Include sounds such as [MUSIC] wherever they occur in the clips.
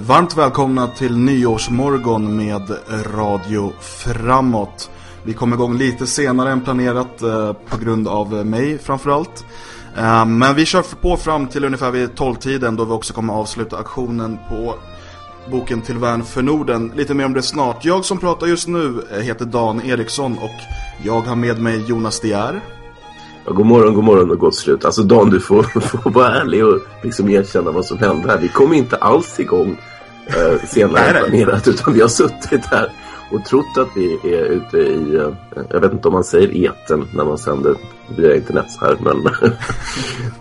Varmt välkomna till nyårsmorgon med Radio Framåt. Vi kom igång lite senare än planerat eh, på grund av mig framförallt. Eh, men vi kör på fram till ungefär vid 12-tiden då vi också kommer avsluta aktionen på boken till värn för Norden. Lite mer om det snart. Jag som pratar just nu eh, heter Dan Eriksson och jag har med mig Jonas Dier. Ja, god morgon, god morgon och gott slut. Alltså Dan, du får, [LAUGHS] får vara ärlig och liksom erkänna vad som hände här. Vi kom inte alls igång eh, senare än planerat utan vi har suttit här och trott att vi är ute i, eh, jag vet inte om man säger eten när man sänder via internet så här, men [LAUGHS]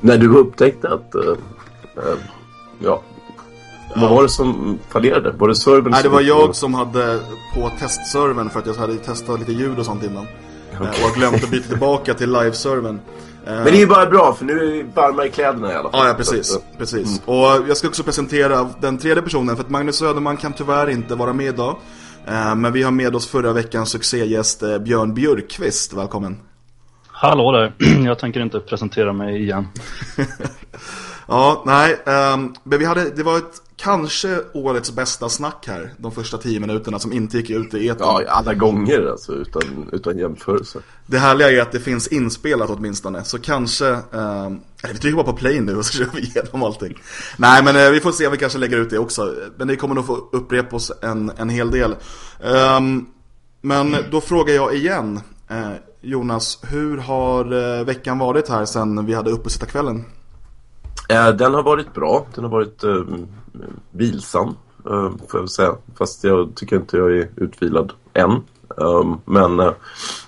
när du upptäckte att, eh, eh ja, vad var det som fallerade? Var det servern Nej, det var jag som hade på testservern för att jag hade testat lite ljud och sånt innan. Okay. Eh, och har glömt att byta tillbaka till live-servern. Eh, Men det är ju bara bra för nu är vi varma i kläderna i alla fall. Ja, ja precis. precis. Mm. Och jag ska också presentera den tredje personen för att Magnus Söderman kan tyvärr inte vara med idag. Eh, men vi har med oss förra veckans succégäst Björn Björkqvist. Välkommen. Hallå där. [CLEARS THROAT] Jag tänker inte presentera mig igen. [LAUGHS] ja, nej. Um, men vi hade, det var ett kanske årets bästa snack här. De första tio minuterna som inte gick ut i etern. Ja, alla gånger alltså, utan, utan jämförelse. Det härliga är att det finns inspelat åtminstone. Så kanske, eh, vi trycker bara på play nu och så [LAUGHS] kör vi igenom allting. Nej, men eh, vi får se om vi kanske lägger ut det också. Men det kommer nog få upprepa oss en, en hel del. Eh, men då frågar jag igen. Eh, Jonas, hur har eh, veckan varit här sen vi hade uppesittarkvällen? Eh, den har varit bra. Den har varit eh, vilsam, eh, får jag säga. Fast jag tycker inte jag är utvilad än. Um, men uh,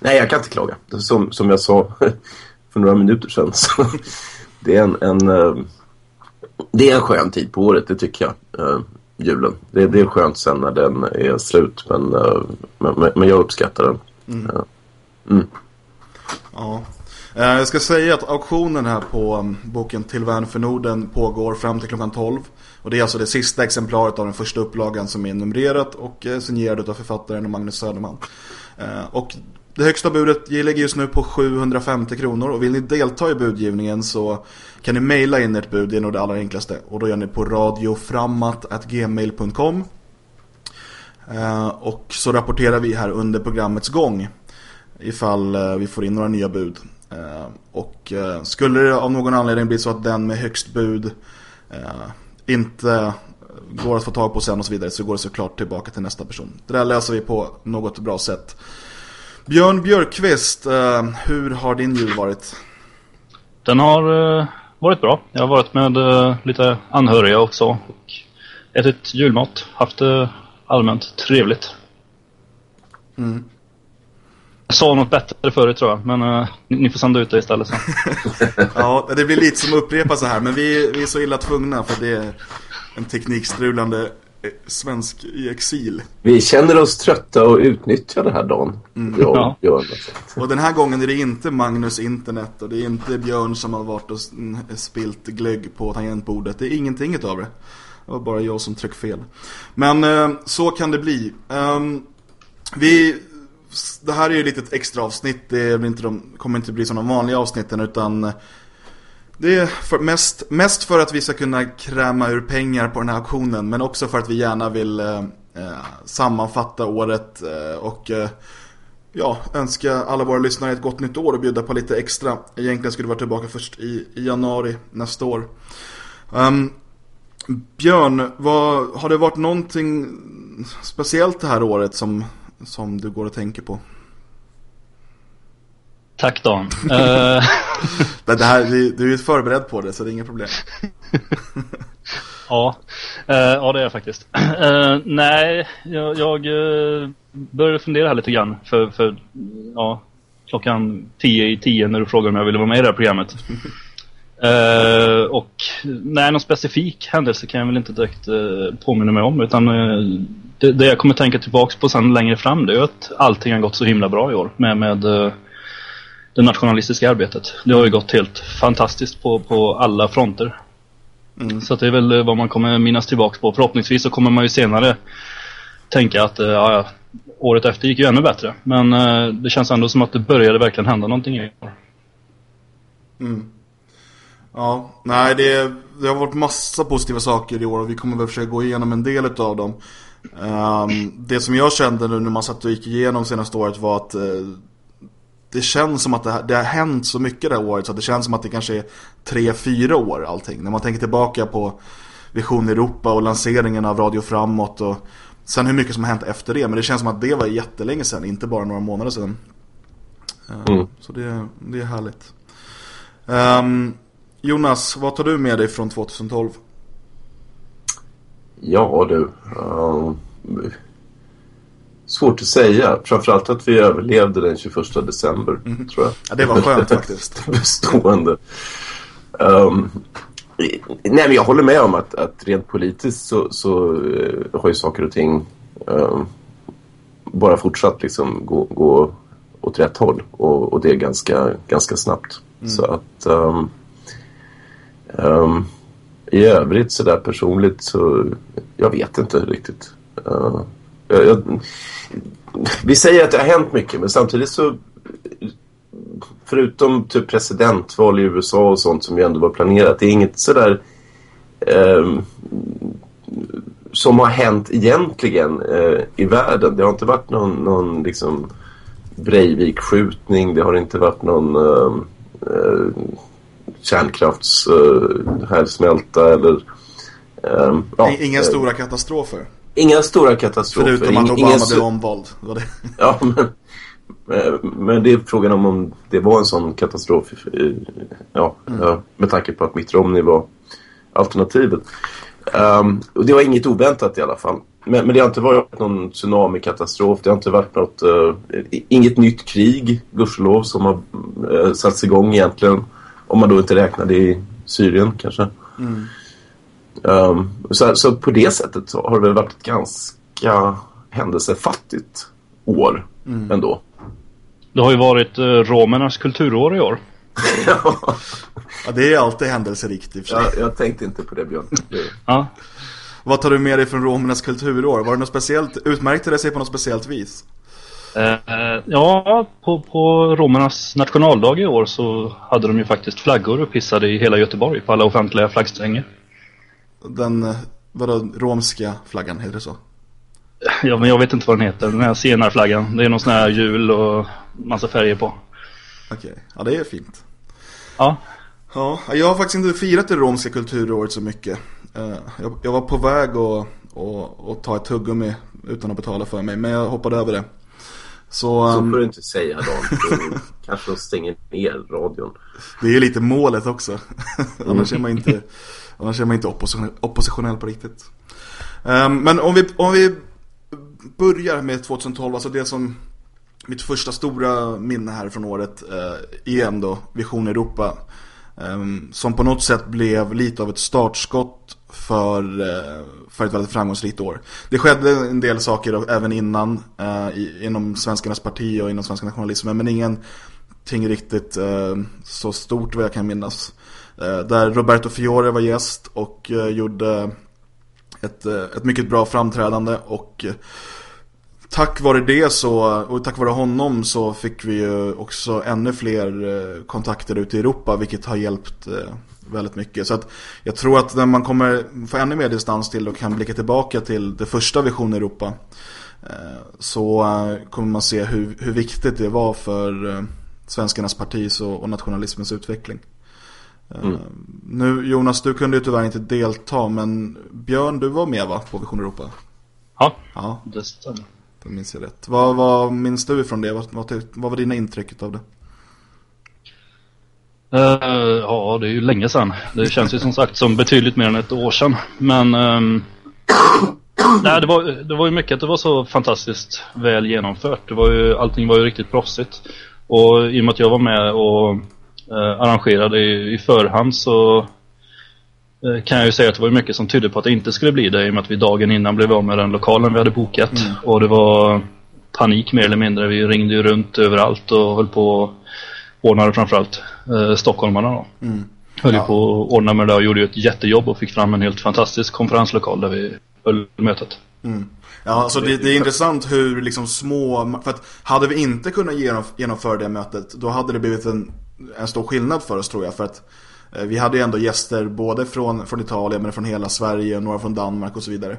nej, jag kan inte klaga. Som, som jag sa [LAUGHS] för några minuter sedan. Så [LAUGHS] det är en, en uh, det är en skön tid på året, det tycker jag. Uh, julen. Det, det är skönt sen när den är slut. Men, men, men, jag uppskattar den. Mm. Mm. Ja. Eh, jag ska säga att auktionen här på mm, boken Till värn för Norden pågår fram till klockan 12. Och det är alltså det sista exemplaret av den första upplagan som är numrerat och eh, signerad av författaren Magnus Söderman. Eh, och det högsta budet ligger just nu på 750 kronor och vill ni delta i budgivningen så kan ni mejla in ert bud, det är nog det allra enklaste. Och då gör ni på radioframmat.gmail.com Och så rapporterar vi här under programmets gång ifall vi får in några nya bud. Och skulle det av någon anledning bli så att den med högst bud inte går att få tag på sen och så vidare så går det såklart tillbaka till nästa person. Det där löser vi på något bra sätt. Björn Björkqvist, eh, hur har din jul varit? Den har eh, varit bra. Jag har varit med eh, lite anhöriga också och ätit julmat. Haft det allmänt trevligt. Mm. Jag sa något bättre förut tror jag, men uh, ni, ni, får sända ut det istället sen. [LAUGHS] ja, det blir lite som upprepa så här, men vi, vi är så illa tvungna för det är en teknikstrulande eh, svensk i exil. Vi känner oss trötta och utnyttjar det här dagen. Mm. Ja. Gör och den här gången är det inte Magnus internet och det är inte Björn som har varit och spilt glögg på tangentbordet. Det är ingenting av det. Det var bara jag som tryckte fel. Men eh, så kan det bli. Um, vi det här är ju ett litet extra avsnitt. Det blir inte de, kommer inte bli som de vanliga avsnitten utan eh, det är för, mest, mest för att vi ska kunna kräma ur pengar på den här auktionen men också för att vi gärna vill eh, eh sammanfatta året eh, och eh, ja, önska alla våra lyssnare ett gott nytt år och bjuda på lite extra. Egentligen skulle vi vara tillbaka först i, i januari nästa år. Um, Björn, vad, har det varit någonting speciellt det här året som, som du går och tänker på? Tack Dan. [LAUGHS] Eh. [LAUGHS] det här, du är förberedd på det så det är inga problem. [LAUGHS] ja, uh, ja det är jag faktiskt. Uh, [CLEARS THROAT] nej, jag, jag började fundera här lite grann för, för ja, klockan tio i tio när du frågade om jag ville vara med i det här programmet. Uh, och nej, någon specifik händelse kan jag väl inte direkt uh, påminna mig om utan uh, det, det, jag kommer tänka tillbaks på sen längre fram det är att allting har gått så himla bra i år med, med det nationalistiska arbetet. Det har ju gått helt fantastiskt på, på alla fronter. Mm. Så det är väl vad man kommer minnas tillbaks på. Förhoppningsvis så kommer man ju senare tänka att ja, året efter gick ju ännu bättre. Men det känns ändå som att det började verkligen hända någonting i år. Mm. Ja, nej det, det har varit massa positiva saker i år och vi kommer väl försöka gå igenom en del av dem. Um, det som jag kände nu när man satt och gick igenom senaste året var att uh, det känns som att det, det, har hänt så mycket det här året så det känns som att det kanske är tre, fyra år allting. När man tänker tillbaka på Vision Europa och lanseringen av Radio Framåt och sen hur mycket som har hänt efter det. Men det känns som att det var jättelänge sedan, inte bara några månader sedan. Uh, mm. Så det, det är härligt. Um, Jonas, vad tar du med dig från 2012? Ja du. Um, svårt att säga. Framförallt att vi överlevde den 21 december, mm. tror jag. Ja, det var skönt faktiskt. [LAUGHS] Bestående. Um, nej, men jag håller med om att, att rent politiskt så, så uh, har ju saker och ting uh, bara fortsatt liksom gå, gå åt rätt håll. Och, och det är ganska, ganska snabbt. Mm. Så att... Um, um, i övrigt så där personligt så jag vet inte riktigt. Uh, jag, jag, vi säger att det har hänt mycket men samtidigt så förutom typ presidentval i USA och sånt som ju ändå var planerat det är inget sådär um, som har hänt egentligen uh, i världen. Det har inte varit någon, någon liksom Breivik-skjutning. Det har inte varit någon uh, uh, kärnkraftshärdsmälta uh, eller... Um, ja, Inga stora katastrofer? Inga stora katastrofer. Förutom att Obama Ingen... blev omvald. Var det? [LAUGHS] ja, men, eh, men det är frågan om, om det var en sån katastrof. Ja, mm. med tanke på att Mitt Romney var alternativet. Um, och det var inget oväntat i alla fall. Men, men det har inte varit någon tsunamikatastrof. Det har inte varit något... Uh, inget nytt krig, gudskelov, som har uh, satts igång egentligen. Om man då inte räknar det i Syrien kanske. Mm. Um, så, så, på det sättet så har det väl varit ett ganska händelsefattigt år mm. ändå. Det har ju varit uh, romernas kulturår i år. [LAUGHS] ja. det är alltid händelserikt i och för sig. Ja, jag tänkte inte på det Björn. [LAUGHS] ja. Vad tar du med dig från romernas kulturår? Var det något speciellt? Utmärkte det sig på något speciellt vis? Uh, ja, på, på romernas nationaldag i år så hade de ju faktiskt flaggor upphissade i hela Göteborg på alla offentliga flaggstänger. Den, eh, vadå, romska flaggan, heter det så? Ja, men jag vet inte vad den heter. Den här senarflaggan. Det är någon sån här jul och massa färger på. Okej, okay. ja det är fint. Ja. Ja, jag har faktiskt inte firat det romska kulturåret så mycket. Eh, jag, var på väg att, att, att ta ett tuggummi utan att betala för mig, men jag hoppade över det. Så, så får du inte säga då. [LAUGHS] kanske de stänger ner radion. Det är ju lite målet också. Annars är man inte, annars är man inte oppositionell, oppositionell på riktigt. Um, men om vi, om vi börjar med 2012, alltså det som mitt första stora minne här från året uh, är ändå Vision Europa. Um, som på något sätt blev lite av ett startskott för, eh, för ett väldigt framgångsrikt år. Det skedde en del saker även innan eh, i, inom Svenskarnas parti och inom Svenska nationalismen men ingenting riktigt eh, så stort vad jag kan minnas. där Roberto Fiore var gäst och gjorde ett, ett mycket bra framträdande och tack vare det så, och tack vare honom så fick vi ju också ännu fler kontakter ute i Europa vilket har hjälpt väldigt mycket. Så att jag tror att när man kommer få ännu mer distans till och kan blicka tillbaka till det första Vision Europa eh, så kommer man se hur, hur viktigt det var för svenskarnas partis och, och nationalismens utveckling. Mm. Nu Jonas, du kunde ju tyvärr inte delta men Björn, du var med va på Vision Europa? Ja, ja. det stämmer. Då minns jag rätt. Vad, vad minns du från det? Vad, vad, vad var dina intryck av det? Uh, ja, det är ju länge sedan. Det känns ju som sagt som betydligt mer än ett år sedan. Men um, nej, det, var, det var ju mycket att det var så fantastiskt väl genomfört. Det var ju, allting var ju riktigt proffsigt. Och i och med att jag var med och uh, arrangerade i, i förhand så Eh, kan jag ju säga att det var mycket som tydde på att det inte skulle bli det i och med att vi dagen innan blev av med den lokalen vi hade bokat. Mm. Och det var panik mer eller mindre. Vi ringde ju runt överallt och höll på att ordna det framförallt eh, stockholmarna då. Mm. Höll ja. på att ordna med det och gjorde ett jättejobb och fick fram en helt fantastisk konferenslokal där vi höll mötet. Mm. Ja, alltså det, det, är intressant hur liksom små, för att hade vi inte kunnat genomföra det mötet då hade det blivit en, en stor skillnad för oss tror jag för att Eh, vi hade ju ändå gäster både från, från Italien men från hela Sverige, några från Danmark och så vidare.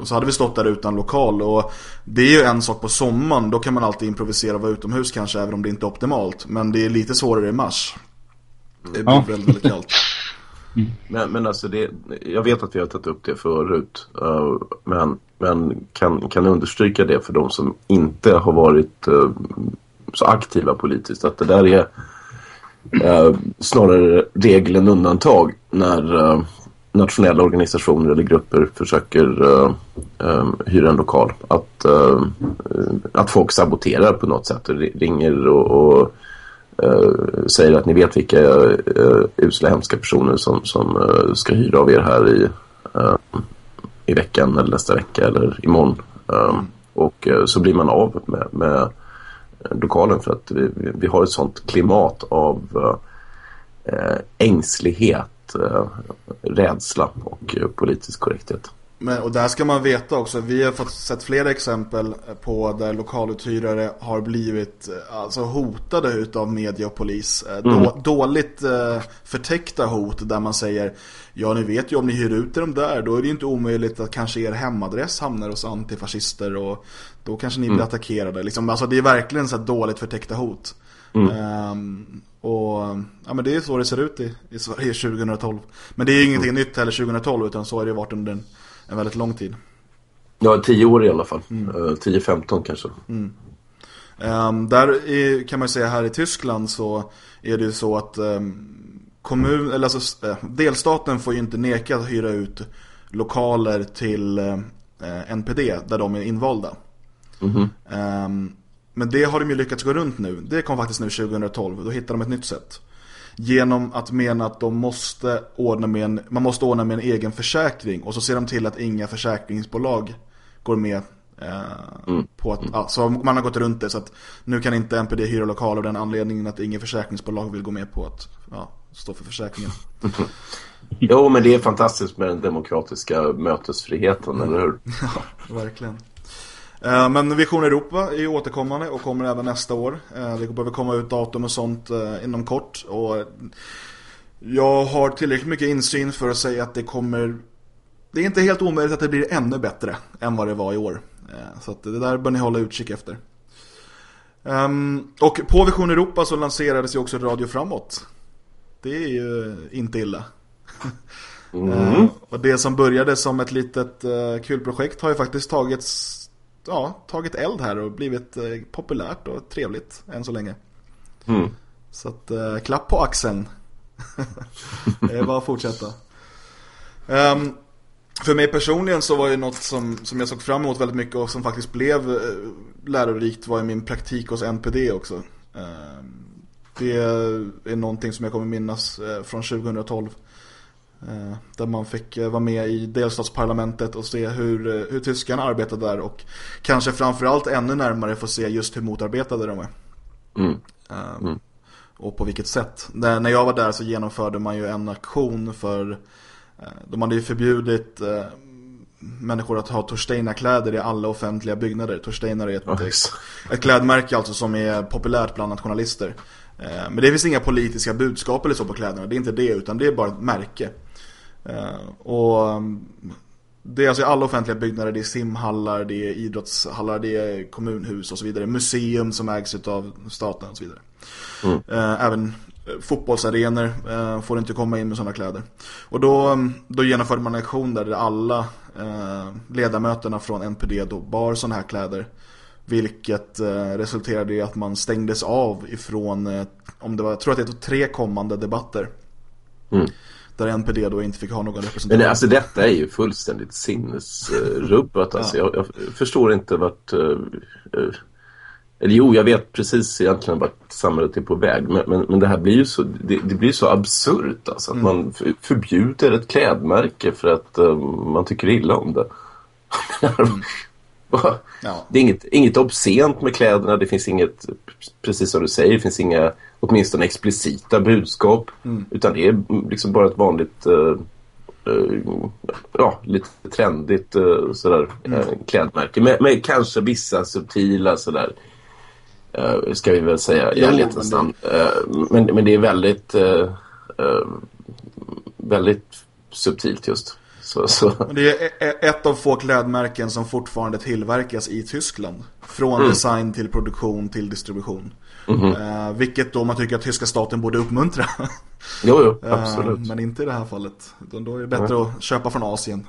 Och så hade vi stått där utan lokal och det är ju en sak på sommaren, då kan man alltid improvisera och vara utomhus kanske även om det inte är optimalt. Men det är lite svårare i mars. Det blir Ja. väldigt, väldigt kallt. [LAUGHS] Men, men alltså det, jag vet att vi har tagit upp det förut. eh, men men kan, kan understryka det för de som inte har varit eh, så aktiva politiskt. Att det där är eh, snarare regel än undantag när nationella organisationer eller grupper försöker uh, um, hyra en lokal. Att, uh, att folk saboterar på något sätt och ringer och, och uh, säger att ni vet vilka uh, usla hemska personer som, som ska hyra av er här i, i veckan eller nästa vecka eller imorgon. Och så blir man av med, med lokalen för att vi, vi- har ett sånt klimat av ängslighet, eh, rädsla och eh, politisk korrekthet. Men, och där ska man veta också, vi har fått sett flera exempel på där lokaluthyrare har blivit eh, alltså, hotade utav media och polis. Eh, Då, dåligt eh, förtäckta hot där man säger Ja ni vet ju om ni hyr ut dem där då är det ju inte omöjligt att kanske er hemadress hamnar hos antifascister och då kanske ni blir attackerade. Liksom, alltså det är verkligen så dåligt förtäckta hot. Ehm, och ja men det är så det ser ut i, i Sverige [LAUGHS] 2012. Men det är ju ingenting nytt heller 2012 utan så har det varit under en, en väldigt lång tid. Ja, tio år i alla fall. Eh, 10-15 kanske. Ehm, där är, kan man ju säga här i Tyskland så är det ju så att um, kommun, eller alltså, eh, delstaten får ju inte neka att hyra ut lokaler till eh, NPD där de är invalda. Ehm, men det har de ju lyckats gå runt nu. Det kom faktiskt nu 2012. Då hittade de ett nytt sätt. Genom att mena att de måste ordna med en, man måste ordna med en egen försäkring. Och så ser de till att inga försäkringsbolag går med eh, på att, ja, så man har gått runt det. Så att nu kan inte NPD hyra lokaler av den anledningen att ingen försäkringsbolag vill gå med på att ja, stå för försäkringen. [LAUGHS] Jo, men det är fantastiskt med den demokratiska mötesfriheten, eller hur? [LAUGHS] Ja, verkligen. Eh, Men Vision Europa är återkommande och kommer även nästa år. Eh, Det behöver komma ut datum och sånt eh, inom kort. Och jag har tillräckligt mycket insyn för att säga att det kommer... Det är inte helt omöjligt att det blir ännu bättre än vad det var i år. Så det där bör ni hålla utkik efter. Ehm, Och på Vision Europa så lanserades ju också Radio Framåt. Det är ju inte illa. Eh, och det som började som ett litet kul projekt har ju faktiskt tagits, ja, tagit eld här och blivit eh, populärt och trevligt än så länge. Mm. Så att eh, klapp på axeln. [LAUGHS] det är bara att fortsätta. Ehm, för mig personligen så var ju något som, som jag såg fram emot väldigt mycket och som faktiskt blev eh, lärorikt var ju min praktik hos NPD också. Ehm, det är någonting som jag kommer minnas eh, från 2012. Eh, Där man fick eh, vara med i delstatsparlamentet och se hur, eh, hur tyskarna arbetade där och kanske framförallt ännu närmare få se just hur motarbetade de är. Mm. Eh, Och på vilket sätt. När jag var där så genomförde man ju en aktion för De hade ju förbjudit människor att ha Torsteina-kläder i alla offentliga byggnader. Torsteina är ett, just. ett klädmärke alltså som är populärt bland nationalister. Men det finns inga politiska budskap eller så på kläderna. Det är inte det utan det är bara ett märke. Eh, Och um, det är alltså alla offentliga byggnader. Det är simhallar, det är idrottshallar, det är kommunhus och så vidare. Museum som ägs av staten och så vidare. Eh, Även eh, fotbollsarenor får inte komma in med sådana kläder. Och då, um, då genomförde man en aktion där alla ledamöterna från NPD då bar sådana här kläder. Vilket resulterade i att man stängdes av ifrån, om det var, jag tror att det var tre kommande debatter. Mm. Där NPD då inte fick ha någon representation. Men alltså detta är ju fullständigt sinnesrubbat. Alltså, jag, jag förstår inte vart... eh, eller jo, jag vet precis egentligen vart samhället är på väg. Men, men, men det här blir ju så, det, det blir så absurt alltså, att man för, förbjuder ett klädmärke för att eh, man tycker illa om det. [LAUGHS] Ja. Det är inget, inget obscent med kläderna. Det finns inget, precis som du säger, det finns inga åtminstone explicita budskap. Utan det är liksom bara ett vanligt, eh, eh, ja, lite trendigt eh, sådär, eh, klädmärke. Med, med kanske vissa subtila sådär, eh, ska vi väl säga i ärlighetens men namn. Men, men det är väldigt, väldigt subtilt just. Så, så. Det är e- e- ett av få klädmärken som fortfarande tillverkas i Tyskland. Från mm. design till produktion till distribution. Mm -hmm. vilket då man tycker att tyska staten borde uppmuntra. [LAUGHS] jo, jo, absolut. Eh, men inte i det här fallet. Då är det bättre mm. att köpa från Asien.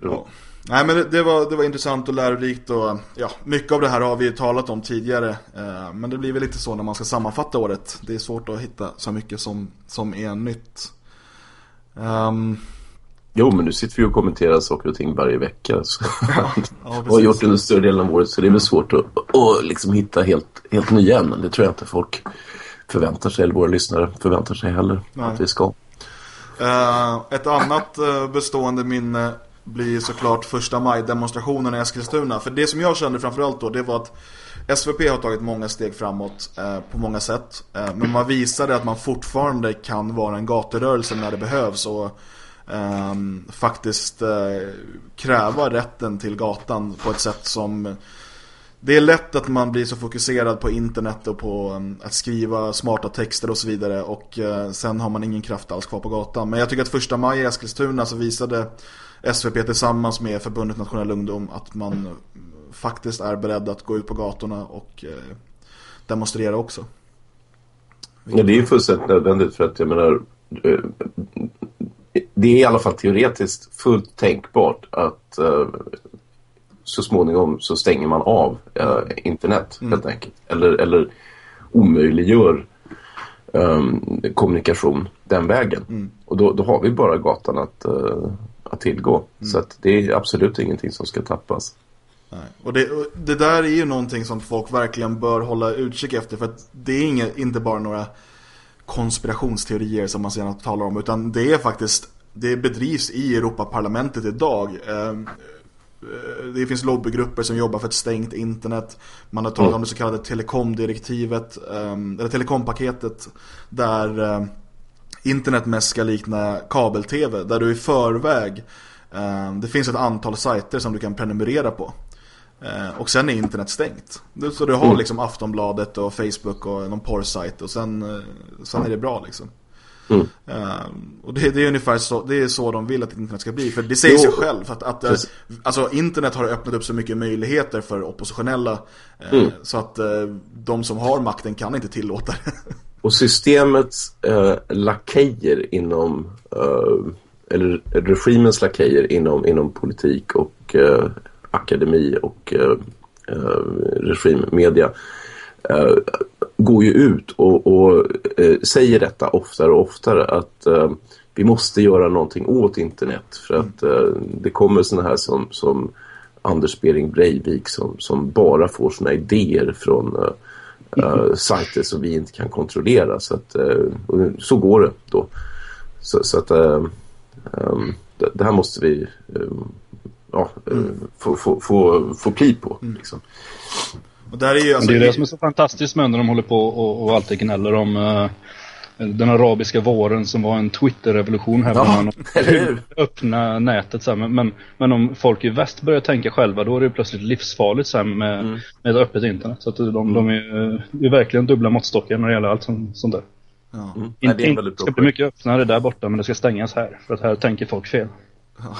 Ja. Nej men det, det, var, det var intressant och lärorikt och ja, mycket av det här har vi talat om tidigare. Eh, men det blir väl lite så när man ska sammanfatta året. Det är svårt att hitta så mycket som, som är nytt. Um, Jo, men nu sitter vi och kommenterar saker och ting varje vecka. Så. [LAUGHS] Ja, ja, [LAUGHS] och har gjort det under större delen av året så det är väl svårt att, att liksom hitta helt, helt nya ämnen. Det tror jag inte folk förväntar sig, eller våra lyssnare förväntar sig heller Nej. att vi ska. Uh, ett annat uh, bestående minne blir såklart första maj-demonstrationen i Eskilstuna. För det som jag kände framförallt då, det var att SVP har tagit många steg framåt eh, på många sätt. Eh, men man visade att man fortfarande kan vara en gaturörelse när det behövs och Ehm, faktiskt eh, kräva rätten till gatan på ett sätt som det är lätt att man blir så fokuserad på internet och på um, att skriva smarta texter och så vidare och uh, sen har man ingen kraft alls kvar på gatan. Men jag tycker att första maj i Eskilstuna så visade SVP tillsammans med Förbundet Nationell Ungdom att man mm, faktiskt är beredd att gå ut på gatorna och uh, demonstrera också. Ja, det är ju fullständigt nödvändigt för att jag menar det är i alla fall teoretiskt fullt tänkbart att uh, så småningom så stänger man av uh, internet mm. helt enkelt. Eller, eller omöjliggör um, kommunikation den vägen. Mm. Och då, då, har vi bara gatan att, uh, att tillgå. Mm. Så att det är absolut ingenting som ska tappas. Nej. Och, det, och det där är ju någonting som folk verkligen bör hålla utkik efter. För att det är inget, inte bara några konspirationsteorier som man sedan talar om. Utan det är faktiskt det bedrivs i Europaparlamentet idag. Ehm, eh, det finns lobbygrupper som jobbar för ett stängt internet. Man har talat mm. om det så kallade telekomdirektivet, ehm, eller telekompaketet, där eh, internet mest ska likna kabel-tv. Där du i förväg, ehm, det finns ett antal sajter som du kan prenumerera på. Eh, och sen är internet stängt. Så du har mm. liksom Aftonbladet och Facebook och någon porrsajt och sen, sen är det bra liksom. Mm. Uh, och det, det, är ungefär så, det är så de vill att internet ska bli. För det säger jo. sig själv att, att alltså, internet har öppnat upp så mycket möjligheter för oppositionella. Mm. Så att de som har makten kan inte tillåta det. [LAUGHS] Och systemets uh, lakejer inom, eller regimens lakejer inom, inom politik och akademi och eh, eh, regimmedia eh, går ju ut och, och eh, säger detta oftare och oftare att eh, vi måste göra någonting åt internet för att eh, det kommer sådana här som, som Anders Bering Breivik som, som bara får sådana idéer från uh, sajter som vi inte kan kontrollera. Så att så går det då. Så, så att um, det, det, här måste vi um, ja, mm. få, få, få, få pli på liksom. Och där är ju alltså... Det är det som är så fantastiskt med när de håller på och, och alltid gnäller om uh, den arabiska våren som var en Twitter-revolution här. Ja, man [LAUGHS] öppna nätet så här. Men, men, men, om folk i väst börjar tänka själva då är det plötsligt livsfarligt så här, med, mm. med ett öppet internet. Så att de, mm. de är, är, verkligen dubbla måttstockar när det gäller allt som, sånt där. Ja. Mm. Nej, det ska bli mycket öppnare där borta men det ska stängas här. För att här tänker folk fel. Ja.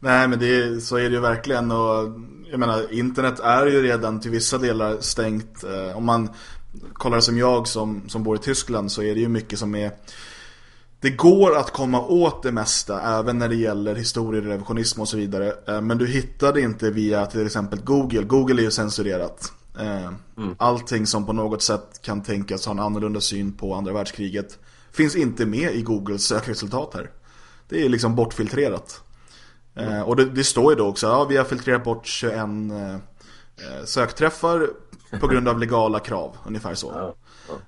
Nej men det, så är det ju verkligen och jag menar internet är ju redan till vissa delar stängt. Eh, om man kollar som jag som, som bor i Tyskland så är det ju mycket som är det går att komma åt det mesta även när det gäller historierevisionism och så vidare. Eh, men du hittar det inte via till exempel Google. Google är ju censurerat. Eh, mm. Allting som på något sätt kan tänkas ha en annorlunda syn på andra världskriget finns inte med i Googles sökresultat här. Det är liksom bortfiltrerat. Eh, och det, det, står ju då också, ja vi har filtrerat bort 21 eh, eh, sökträffar på grund av legala krav, ungefär så. [LAUGHS] Ja,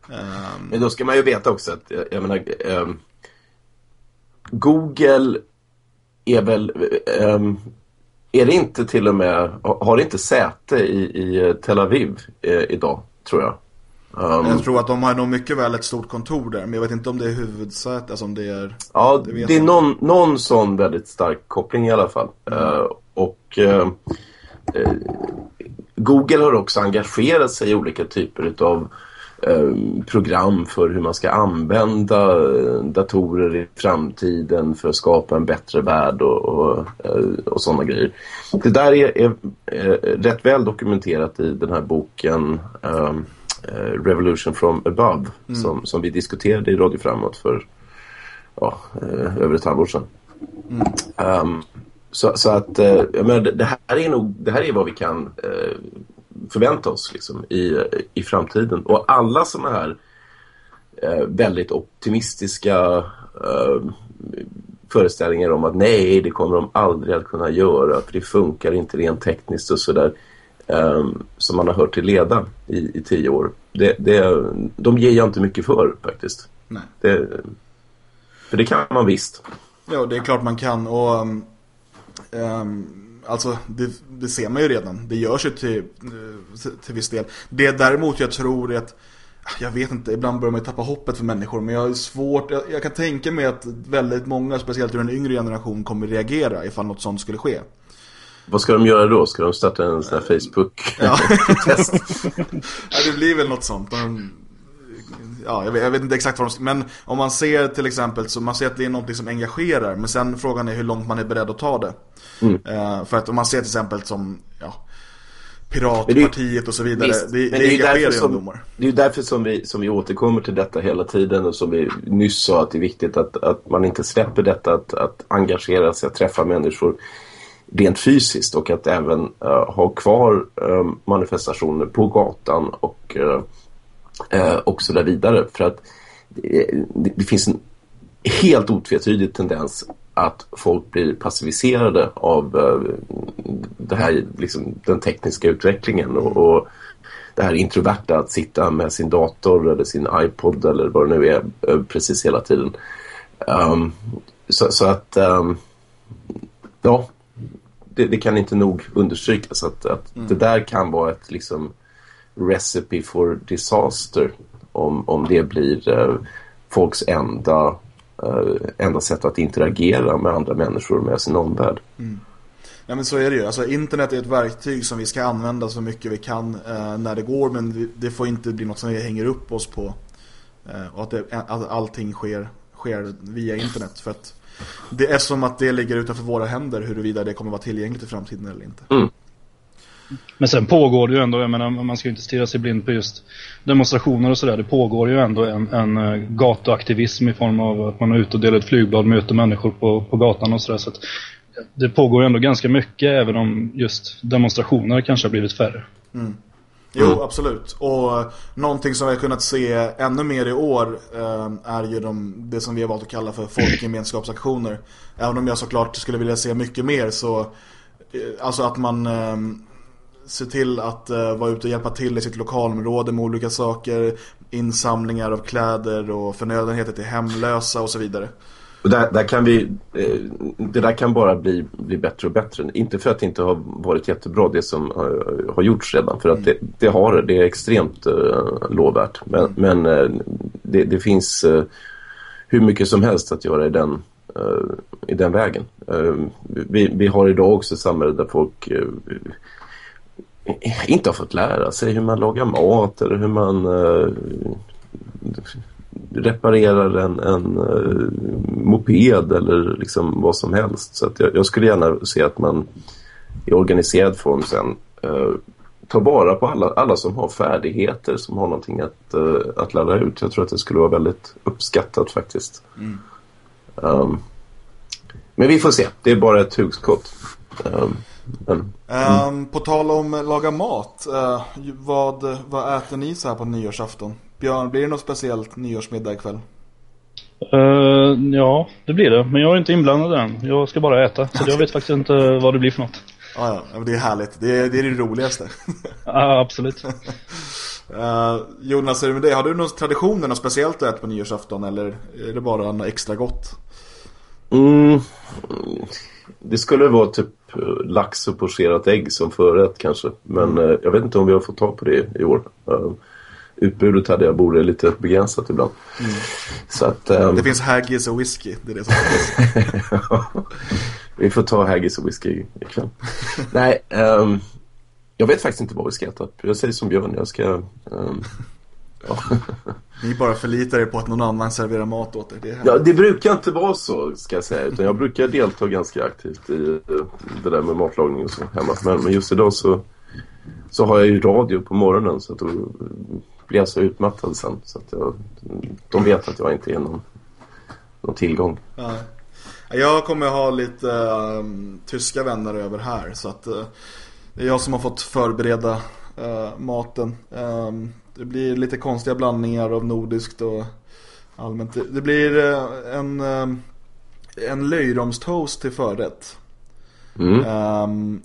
ja. Um, Men då ska man ju veta också att, jag, jag menar, um, Google är väl, um, är det inte till och med, har det inte säte i, i Tel Aviv eh, idag, tror jag? Um, jag tror att de har nog mycket väl ett stort kontor där. Men jag vet inte om det är huvudsäte som det är. Ja, det, det är någon, någon sån väldigt stark koppling i alla fall. Mm. Uh, och uh, uh, Google har också engagerat sig i olika typer av program för hur man ska använda datorer i framtiden för att skapa en bättre värld och, och, och sådana grejer. Det där är, är, är, rätt väl dokumenterat i den här boken um, Revolution from above mm. som, som vi diskuterade i Radio Framåt för ja, över ett halvår sedan. Mm. Um, så, så, att jag menar, det, här är nog det här är vad vi kan uh, förvänta oss liksom, i, i framtiden. Och alla sådana här eh, väldigt optimistiska eh, föreställningar om att nej, det kommer de aldrig att kunna göra för det funkar inte rent tekniskt och sådär eh, som man har hört till leda i, i tio år. Det, det, de ger jag inte mycket för faktiskt. Nej. Det, för det kan man visst. Ja, det är klart man kan och um, alltså det, det, ser man ju redan. Det görs ju till, till viss del. Det däremot jag tror är att jag vet inte, ibland börjar man ju tappa hoppet för människor Men jag har svårt, jag, jag, kan tänka mig att väldigt många, speciellt ur en yngre generation Kommer reagera ifall något sånt skulle ske Vad ska de göra då? Ska de starta en sån här Facebook-test? [LAUGHS] [LAUGHS] ja, det blir väl något sånt de, ja, jag vet, jag vet, inte exakt vad de Men om man ser till exempel så man ser att det är något som engagerar Men sen frågan är hur långt man är beredd att ta det mm. uh, För att om man ser till exempel som ja, Piratpartiet och så vidare visst, Det, det, det engagerar ju ungdomar Det är därför som vi, som vi återkommer till detta hela tiden Och som vi nyss sa att det är viktigt att, att man inte släpper detta Att, att engagera sig, att träffa människor rent fysiskt och att även uh, ha kvar uh, manifestationer på gatan och eh, uh, och så där vidare. För att det, det finns en helt otvetydig tendens att folk blir passiviserade av uh, det här, liksom, den tekniska utvecklingen och, och, det här introverta att sitta med sin dator eller sin iPod eller vad det nu är uh, precis hela tiden. Um, så, så, att um, ja, det, det, kan inte nog understrykas att, att mm. det där kan vara ett liksom recipe for disaster om, om det blir eh, folks enda, eh, enda sätt att interagera med andra människor och med sin omvärld. Mm. Ja men så är det ju. Alltså, internet är ett verktyg som vi ska använda så mycket vi kan eh, när det går men det får inte bli något som vi hänger upp oss på. Eh, och att, det, att allting sker, sker via internet för att det är som att det ligger utanför våra händer huruvida det kommer vara tillgängligt i framtiden eller inte. Mm. Men sen pågår det ju ändå, jag menar, man ska ju inte stirra sig blind på just demonstrationer och sådär. Det pågår ju ändå en, en eh, gatuaktivism i form av att man är ute och delar ut flygblad, möter människor på, på gatan och sådär. Så att det pågår ju ändå ganska mycket även om just demonstrationer kanske har blivit färre. Mm. Jo, mm. absolut. Och någonting som vi har kunnat se ännu mer i år eh, är ju de, det som vi har valt att kalla för folkgemenskapsaktioner. [CLEARS THROAT] Även om jag såklart skulle vilja se mycket mer så eh, alltså att man eh, se till att uh, vara ute och hjälpa till i sitt lokalområde med olika saker. Insamlingar av kläder och förnödenheter till hemlösa och så vidare. Och där, där kan vi, eh, det där kan bara bli, bli bättre och bättre. Inte för att det inte har varit jättebra det som uh, har gjorts redan. För att mm. det, det, har det. Det är extremt uh, lovvärt. Men, mm. men uh, det, det, finns hur mycket som helst att göra i den, i den vägen. Vi, vi, har idag också ett samhälle där folk inte har fått lära sig hur man lagar mat eller hur man uh, reparerar en, en uh, moped eller liksom vad som helst. Så jag, jag, skulle gärna se att man i organiserad form sen uh, tar vara på alla, alla som har färdigheter, som har någonting att, att lära ut. Jag tror att det skulle vara väldigt uppskattat faktiskt. Mm. Um, men vi får se, det är bara ett hugskott. Um, mm. um, på tal om laga mat, uh, vad, vad äter ni så här på nyårsafton? Björn, blir det något speciellt nyårsmiddag ikväll? Uh, ja, det blir det. Men jag är inte inblandad än. Jag ska bara äta. Så jag vet faktiskt inte vad det blir för något. Ah, ja, det är härligt. Det är det, är det roligaste. [LAUGHS] Ja, absolut. uh, [LAUGHS] Jonas, är det med dig? Har du någon traditioner, något speciellt att äta på nyårsafton? Eller är det bara något extra gott? Mm, det skulle vara typ eh, lax och pocherat ägg som förrätt kanske. Men mm. eh, jag vet inte om vi har fått ta på det i år. Utbudet hade jag borde lite begränsat ibland. Mm. Så att, um... Det finns haggis och whisky. Det är det som finns. [LAUGHS] vi får ta haggis och whisky ikväll. [LAUGHS] Nej, um, jag vet faktiskt inte vad vi ska äta. Jag säger som Björn, jag ska... Um, [LAUGHS] Ja. Ni bara förlitar er på att någon annan serverar mat åt er. Det Ja, det brukar inte vara så ska jag säga. Utan jag brukar delta ganska aktivt i eh, det där med matlagning och så hemma. Men, men just idag så, så har jag ju radio på morgonen så att då jag så utmattad sen. Så att jag, de vet att jag inte är någon, någon tillgång. Ja. Jag kommer ha lite um, tyska vänner över här så att uh, det är jag som har fått förbereda uh, maten. Um, det blir lite konstiga blandningar av nordiskt och allmänt. Det, det blir uh, en, en löjromstoast till förrätt. Mm. Um,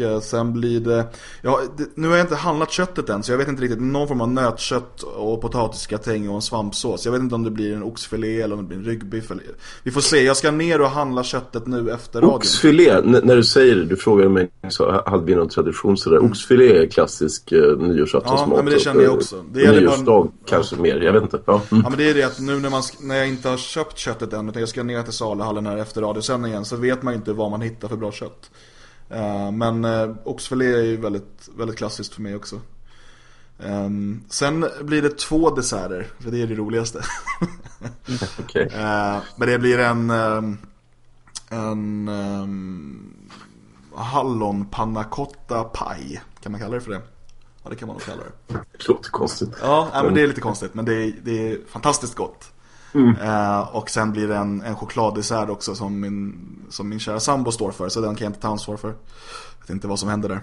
och uh, sen blir det, ja, nu har jag inte handlat köttet än så jag vet inte riktigt, någon form av nötkött och potatisgratäng och en svampsås. Jag vet inte om det blir en oxfilé eller om det blir en ryggbiff. Eller, vi får se, jag ska ner och handla köttet nu efter radion. Oxfilé, N när du säger det, du frågade mig så hade vi någon tradition sådär. Mm. Oxfilé är klassisk uh, nyårsaftonsmat. Ja, men det känner jag också. Det gäller Nyårsdag bara- kanske mer, jag vet inte. Ja. Mm. Ja men det är det att nu när, man, när jag inte har köpt köttet än utan jag ska ner till saluhallen här efter radiosändningen så vet man inte vad man hittar för bra kött. Eh, men uh, oxfilé är ju väldigt, väldigt klassiskt för mig också. Ehm, sen blir det två desserter, för det är det roligaste. [LAUGHS] Okej. Eh, men det blir en, ehm, en um, hallon panna cotta paj. Kan man kalla det för det? Ja det kan man nog kalla det. Det låter konstigt. Ja, men det är lite konstigt men det är, det är fantastiskt gott. Eh, och sen blir det en, en chokladdessert också som min, som min kära sambo står för. Så den kan jag inte ta ansvar för. Jag vet inte vad som händer där.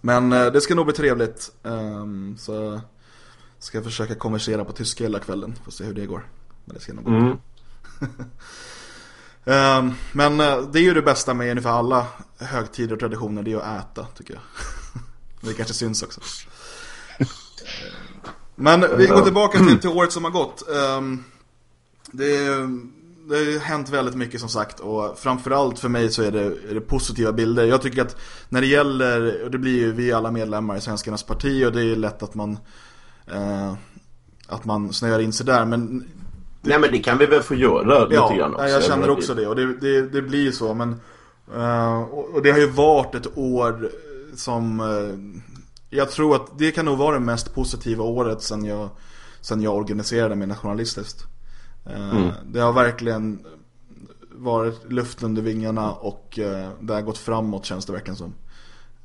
Men eh, det ska nog bli trevligt. Ehm, så ska jag försöka konversera på tyska hela kvällen. Får se hur det går. Men det ska nog gå. Mm. [LAUGHS] Ehm, men eh, det är ju det bästa med ungefär alla högtider och traditioner. Det är att äta tycker jag. [LAUGHS] det kanske syns också. [LAUGHS] Men vi går tillbaka till, till [CLEARS THROAT] året som har gått. Ehm, det, det har hänt väldigt mycket som sagt och framförallt för mig så är det, är det positiva bilder. Jag tycker att när det gäller, och det blir ju vi alla medlemmar i Svenskarnas parti och det är lätt att man eh, att man snöar in sig där men Nej men det kan vi väl få göra lite Ja, grann också. jag känner också det och det, det, det blir ju så men eh, och, och det har ju varit ett år som eh, Jag tror att det kan nog vara det mest positiva året sen jag Sen jag organiserade mig nationalistiskt Mm. Det har verkligen varit luft under vingarna och eh, det har gått framåt känns det verkligen som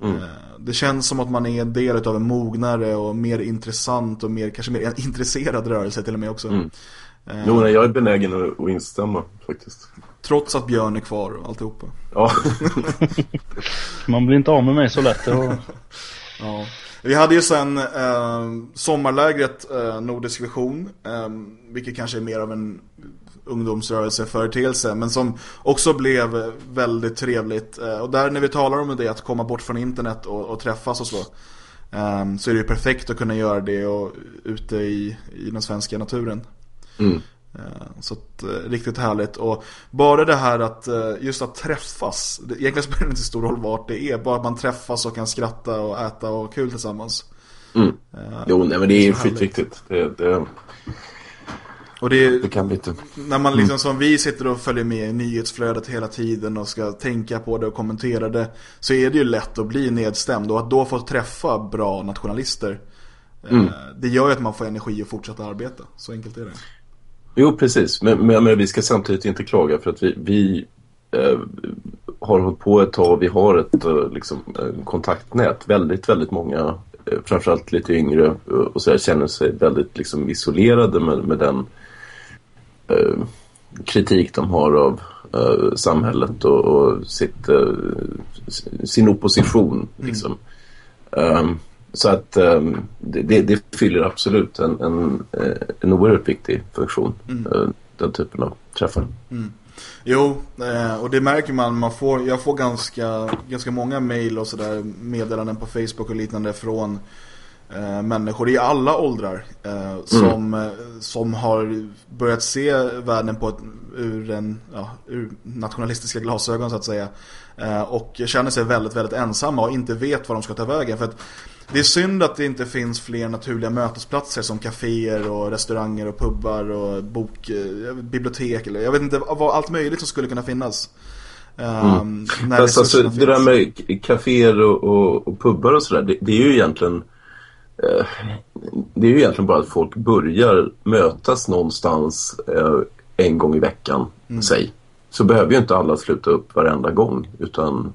Mm. Eh, Det känns som att man är en del av en mognare och mer intressant och mer, kanske mer intresserad rörelse till och med också Mm. Eh, Jo, nej, jag är benägen att, att instämma faktiskt. Trots att Björn är kvar och alltihopa. Ja, [LAUGHS] [LAUGHS] Man blir inte av med mig så lätt. Och... [LAUGHS] Ja. Vi hade ju sen eh, sommarlägret eh, Nordisk Vision, eh, vilket kanske är mer av en ungdomsrörelseföreteelse, men som också blev väldigt trevligt. Eh, och där när vi talar om det, att komma bort från internet och, och träffas och så, eh, så är det ju perfekt att kunna göra det och, ute i, i den svenska naturen. mm. Eh, Så att, eh, riktigt härligt och bara det här att eh, just att träffas Egentligen spelar det inte stor roll vart det är Bara att man träffas och kan skratta och äta och ha kul tillsammans Mm. Jo, nej, men det är skitviktigt. Det, det, Och det är, det kan vi inte. när man liksom som vi sitter och följer med i nyhetsflödet hela tiden och ska tänka på det och kommentera det Så är det ju lätt att bli nedstämd och att då få träffa bra nationalister Mm. Det gör ju att man får energi att fortsätta arbeta, så enkelt är det Jo, precis. Men, men, men vi ska samtidigt inte klaga för att vi, vi eh, har hållit på ett tag och vi har ett eh, liksom, eh, kontaktnät. Väldigt, väldigt många, eh, framförallt lite yngre eh, och så här, känner sig väldigt liksom, isolerade med, med den eh, kritik de har av eh, samhället och, och sitt, sin opposition. Liksom. Ehm, så att ehm, det, det, fyller absolut en, en, eh, en oerhört viktig funktion. eh, Den typen av träffar. Jo, eh, och det märker man. man får, jag får ganska, ganska många mail och sådär meddelanden på Facebook och liknande från eh, människor i alla åldrar eh, som, eh, som har börjat se världen på ett, ur, en, ja, ur nationalistiska glasögon så att säga. Eh, och känner sig väldigt, väldigt ensamma och inte vet var de ska ta vägen. För att det är synd att det inte finns fler naturliga mötesplatser som kaféer och restauranger och pubbar och bok, eh, bibliotek eller jag vet inte vad allt möjligt som skulle kunna finnas. Um, när Fast alltså, det där med kaféer och, och, och pubbar och sådär, det, det är ju egentligen eh, det är ju egentligen bara att folk börjar mötas någonstans eh, en gång i veckan, mm. säg. Så behöver ju inte alla sluta upp varenda gång utan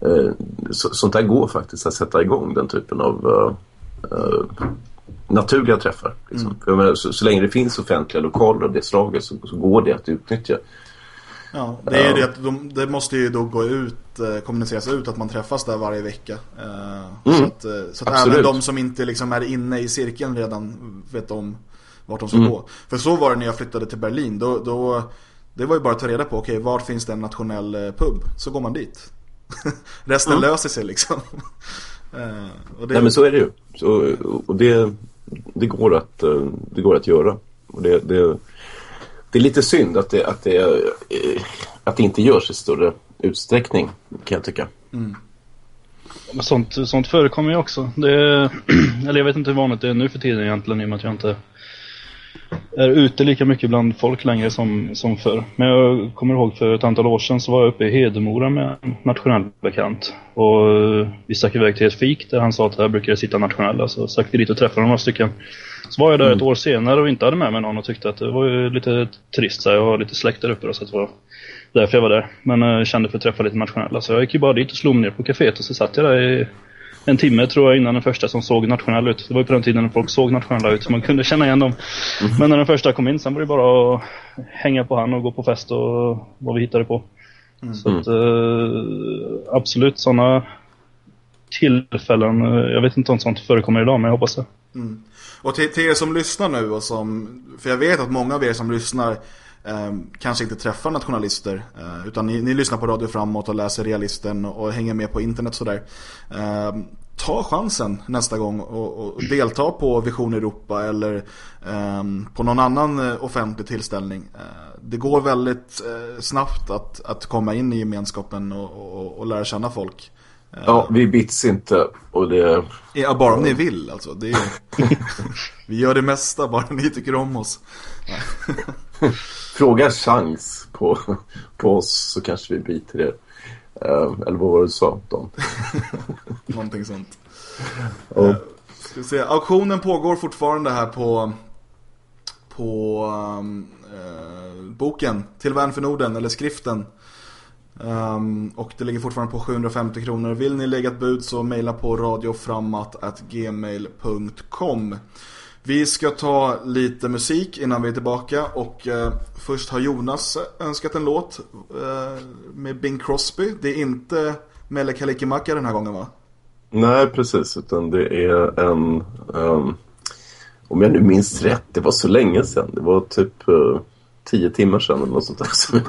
eh, så, sånt där går faktiskt att sätta igång den typen av eh, eh, naturliga träffar. Liksom. Mm. Menar, så, så, länge det finns offentliga lokaler av det slaget så, så går det att utnyttja. Ja, det är det att de, det måste ju då gå ut, eh, kommuniceras ut att man träffas där varje vecka. Eh, mm. Så att, eh, så att även de som inte liksom är inne i cirkeln redan vet om vart de ska mm. gå. För så var det när jag flyttade till Berlin. Då, då, det var ju bara att ta reda på, okej, okay, var finns det en nationell pub? Så går man dit. [LAUGHS] Resten mm. löser sig liksom. [LAUGHS] och det... Nej men så är det ju. Så, och det, det, går att, det går att göra. Och det, det det är lite synd att det, att det, eh, att det inte görs i större utsträckning kan jag tycka. Mm. Sånt, sånt förekommer ju också. Det, [CLEARS THROAT] eller jag vet inte hur vanligt det är nu för tiden egentligen i och med att jag inte är ute lika mycket bland folk längre som, som förr. Men jag kommer ihåg för ett antal år sedan så var jag uppe i Hedemora med en nationell bekant. Och vi stack iväg till ett fik där han sa att här brukar det sitta nationella. Så stack vi dit och träffade några stycken. Så var jag där mm. ett år senare och inte hade med mig någon och tyckte att det var lite trist. Så jag har lite släkt där uppe då, så det var därför jag var där. Men jag eh, kände för att träffa lite nationella. Så jag gick ju bara dit och slog mig ner på kaféet och så satt jag där i en timme tror jag innan den första som såg nationell ut. Det var ju på den tiden när folk såg nationella ut så man kunde känna igen dem. Mm. Men när den första kom in sen var det bara att hänga på han och gå på fest och vad vi hittade på. Mm. Så att, eh, absolut sådana tillfällen. Eh, jag vet inte om sånt förekommer idag men jag hoppas det. Mm. Och till, till er som lyssnar nu och som, för jag vet att många av er som lyssnar kanske inte träffar nationalister eh, utan ni, ni, lyssnar på Radio Framåt och läser Realisten och hänger med på internet sådär. Eh, ta chansen nästa gång och, och delta på Vision Europa eller ehm, på någon annan eh, offentlig tillställning. Eh, det går väldigt snabbt att, att komma in i gemenskapen och, och, och lära känna folk. Ja, vi bits inte och det... Ja, bara om ni vill alltså. Det är... [LAUGHS] vi gör det mesta, bara ni tycker om oss. [LAUGHS] [LAUGHS] Fråga chans på, på oss så kanske vi biter er. Uh, eller vad var det du sa, Don? [LAUGHS] Någonting sånt. Oh. Uh, ska se. Auktionen pågår fortfarande här på på um, uh, boken Till värn för Norden, eller skriften Um, och det ligger fortfarande på 750 kronor. Vill ni lägga ett bud så mejla på radioframmat.gmail.com vi ska ta lite musik innan vi är tillbaka och eh, först har Jonas önskat en låt eh, med Bing Crosby. Det är inte Melle Kalikimaka den här gången va? Nej precis utan det är en um, om jag nu minns rätt, det var så länge sedan. Det var typ uh, tio timmar sedan eller något sånt där [LAUGHS] som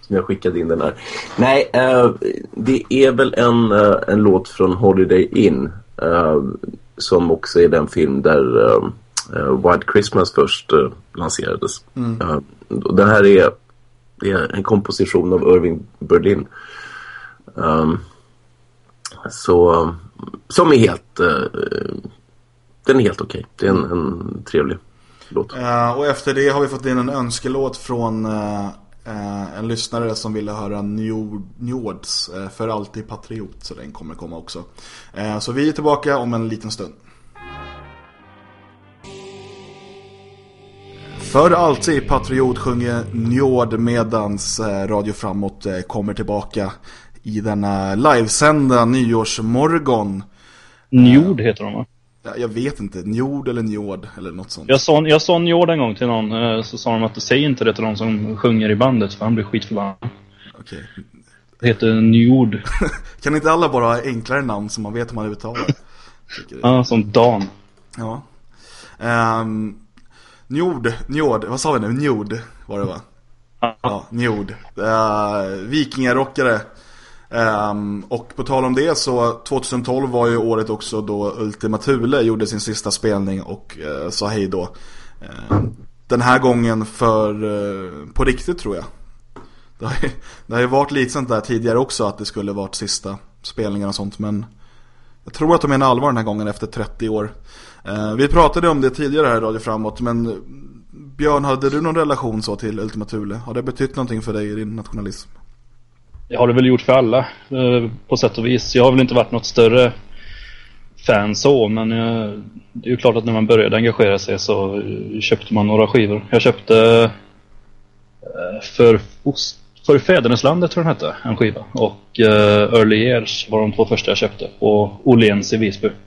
som jag skickade in den här. Nej, uh, det är väl en, uh, en låt från Holiday Inn uh, som också är den film där White Christmas först lanserades. Mm. den här är, är, en komposition av Irving Berlin. Um, så, som är helt den är helt okej. Okay. Det är en, en trevlig låt. och efter det har vi fått in en önskelåt från Eh, en lyssnare som ville höra Njords eh, För alltid patriot Så den kommer komma också eh, Så vi är tillbaka om en liten stund För alltid patriot sjunger Njord medans eh, Radio Framåt eh, kommer tillbaka i denna livesända nyårsmorgon. Njord heter de va? Jag vet inte, Njord eller Njord eller något sånt. Jag sa, jag sa Njord en gång till någon, eh, så sa de att säg inte det till de som sjunger i bandet för han blir skitförbannad. Okej. Okay. Det heter Njord. [LAUGHS] kan inte alla bara ha enklare namn som man vet hur man uttalar? Ja, som Dan. Ja. Um, Njord, Njord, vad sa vi nu? Njord var det va? Ja, Njord. Uh, vikingarockare Um, och på tal om det så 2012 var ju året också då Ultima Thule gjorde sin sista spelning och uh, sa hej då. Uh, den här gången för uh, på riktigt tror jag. Det har, ju, det har ju varit lite sånt där tidigare också att det skulle varit sista spelningen och sånt men jag tror att de menar allvar den här gången efter 30 år. Ehm, vi pratade om det tidigare här i Radio Framåt men Björn, hade du någon relation så till Ultima Thule? Har det betytt någonting för dig i din nationalism? Det har det väl gjort för alla eh, på sätt och vis. Jag har väl inte varit något större fan så, men eh, det är ju klart att när man började engagera sig så eh, köpte man några skivor. Jag köpte för, Ost- för Fäderneslandet tror jag den hette, en skiva. Och Early Years var de två första jag köpte. Och Åhléns i Visby. [LAUGHS]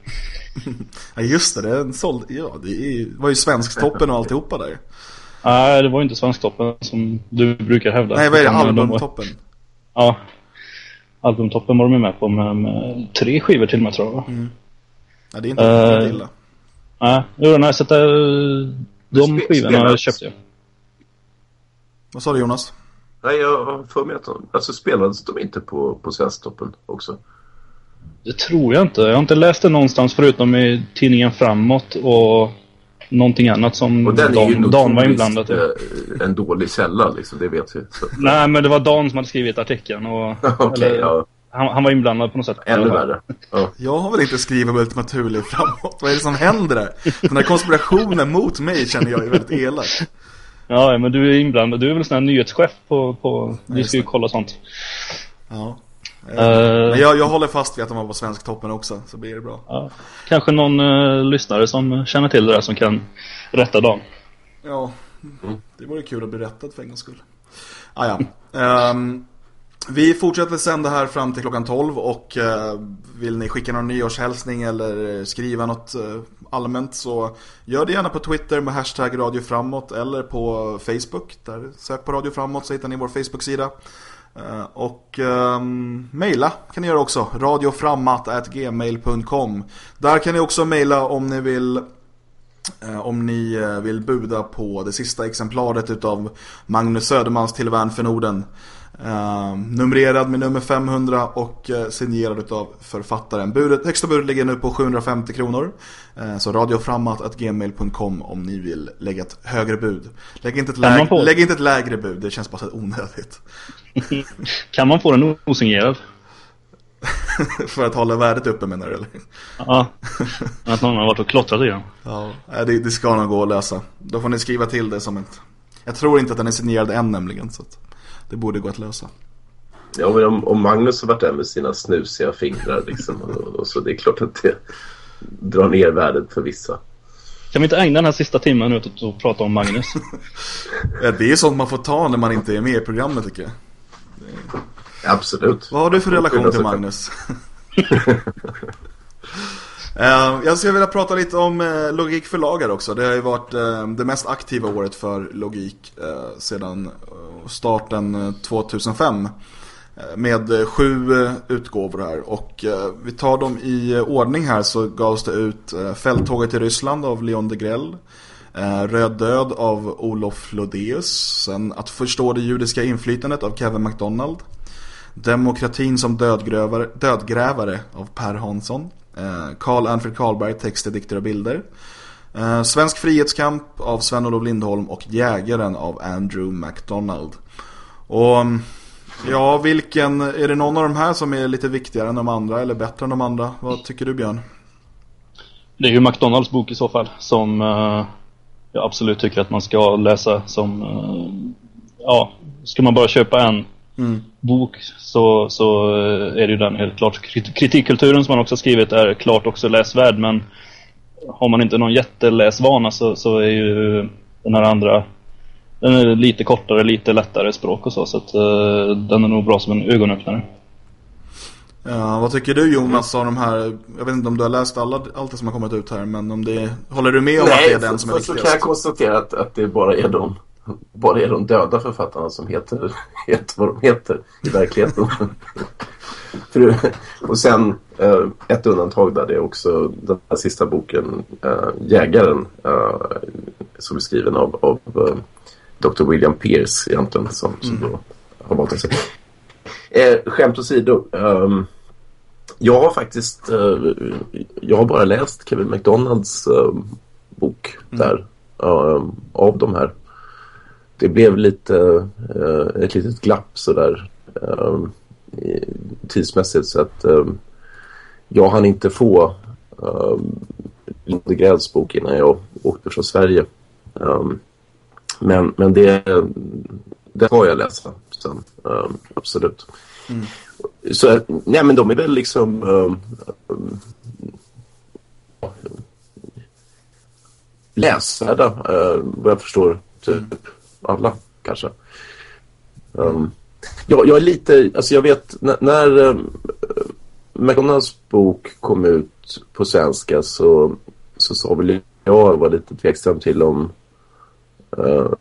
Ja just det, det är en såld... Ja, det var ju Svensktoppen och alltihopa där. Nej, det var ju inte Svensktoppen som du brukar hävda. Nej, vad är det? Albumtoppen? Ja. Albumtoppen var de med på med, med tre skivor till och med tror jag. va? Ja, det är inte Eh, riktigt illa. Nej, jo, nej, så att, eh, de skivorna köpte jag. Vad sa du Jonas? Nej, jag har för mig att de... Alltså spelades de inte på, på Svensktoppen också? Det tror jag inte. Jag har inte läst det någonstans förutom i tidningen Framåt och någonting annat som Och ju Dan, Dan var inblandad i. eh, en dålig källa liksom, det vet vi. Så. Nej, men det var Dan som hade skrivit artikeln och [LAUGHS] Okej, eller, ja. han, han var inblandad på något sätt. Ännu värre. Ja. Jag har väl inte skrivit om Ultima Thule framåt. Vad är det som händer där? Den här konspirationen mot mig känner jag är väldigt elak. Ja, men du är inblandad. Du är väl sån här nyhetschef på... på vi ska ju kolla sånt. Ja. Eh, Men jag, jag håller fast vid att de var på Svensktoppen också, så blir det bra. ja. Kanske någon eh, lyssnare som känner till det där som kan rätta Dan. Ja, det vore kul att bli rättad för en gångs skull. Ah, ja. Ehm, vi fortsätter sända här fram till klockan 12 och eh, vill ni skicka någon nyårshälsning eller skriva något eh, allmänt så gör det gärna på Twitter med hashtag Radio Framåt eller på Facebook. Där sök på Radio Framåt så hittar ni vår Facebook-sida. Eh, och um, mejla kan ni göra också. radioframmat.gmail.com Där kan ni också mejla om ni vill eh, om ni eh, vill buda på det sista exemplaret utav Magnus Södermans Till värn för Norden. Eh, numrerad med nummer 500 och eh, signerad utav författaren. Budet, högsta budet ligger nu på 750 kronor. Eh, så radioframmat.gmail.com om ni vill lägga ett högre bud. Lägg inte ett, läg, lägg inte ett lägre bud, det känns bara så onödigt. [LAUGHS] kan man få den osignerad? [LAUGHS] för att hålla värdet uppe menar du eller? Ja. Att någon har varit och klottrat i den. Ja, det, det ska nog gå att lösa. Då får ni skriva till det som ett... Jag tror inte att den är signerad än nämligen, så att det borde gå att lösa. Ja, men om, om Magnus har varit där med sina snusiga fingrar liksom, och, och så det är klart att det drar ner värdet för vissa. Kan vi inte ägna den här sista timmen åt att prata om Magnus? [LAUGHS] Ja, Det är sånt man får ta när man inte är med i programmet tycker jag. Absolut. Vad har du för relation till Magnus? [LAUGHS] Eh, jag skulle vilja prata lite om eh, Logik för lagar också. Det har ju varit eh, det mest aktiva året för Logik sedan starten 2005. Med sju utgåvor här och vi tar dem i ordning här så gavs det ut Fälttåget till Ryssland av Leon de Grell. Röd död av Olof Lodéus. Sen Att förstå det judiska inflytandet av Kevin MacDonald. Demokratin som dödgrävare, dödgrävare av Per Hansson. Eh, Karl Anfred Karlberg, texter, dikter och bilder. Eh, Svensk frihetskamp av Sven-Olof Lindholm och Jägaren av Andrew MacDonald. Och mm, ja, vilken, är det någon av de här som är lite viktigare än de andra eller bättre än de andra? Vad tycker du Björn? Det är ju McDonalds bok i så fall som eh, jag absolut tycker att man ska läsa som eh, ja, ska man bara köpa en Mm. bok så, så eh, är det ju den helt klart. Krit- Kritikkulturen som man också skrivit är klart också läsvärd men har man inte någon jätteläsvana så, så är ju den här andra den är lite kortare, lite lättare språk och så så att eh, den är nog bra som en ögonöppnare. Ja, vad tycker du Jonas av de här, jag vet inte om du har läst alla, allt det som har kommit ut här men om det, håller du med om att det är den som är för, så kan jag viktigast? konstatera att, att det bara är de bara är de döda författarna som heter, [LAUGHS] heter vad de heter i verkligheten. [LAUGHS] För, och sen eh, ett undantag där det är också den här sista boken eh, Jägaren eh, som är skriven av, av Dr. William Pierce egentligen som, som då har valt att säga. Eh, skämt åsido. ehm, jag har faktiskt jag har bara läst Kevin McDonalds bok där eh, av de här. Det blev lite eh, ett litet glapp sådär eh, i- tidsmässigt så att eh, jag hann inte få eh, Linde Grälls bok innan jag åkte från Sverige. Eh, men, men det, det ska jag läsa sen, eh, absolut. Så nej men de är väl liksom eh, läsvärda, uh, vad jag förstår, typ mm alla kanske. Um, jag, jag är lite, alltså jag vet när, när um, McDonalds bok kom ut på svenska så, så sa väl jag var lite tveksam till om, uh,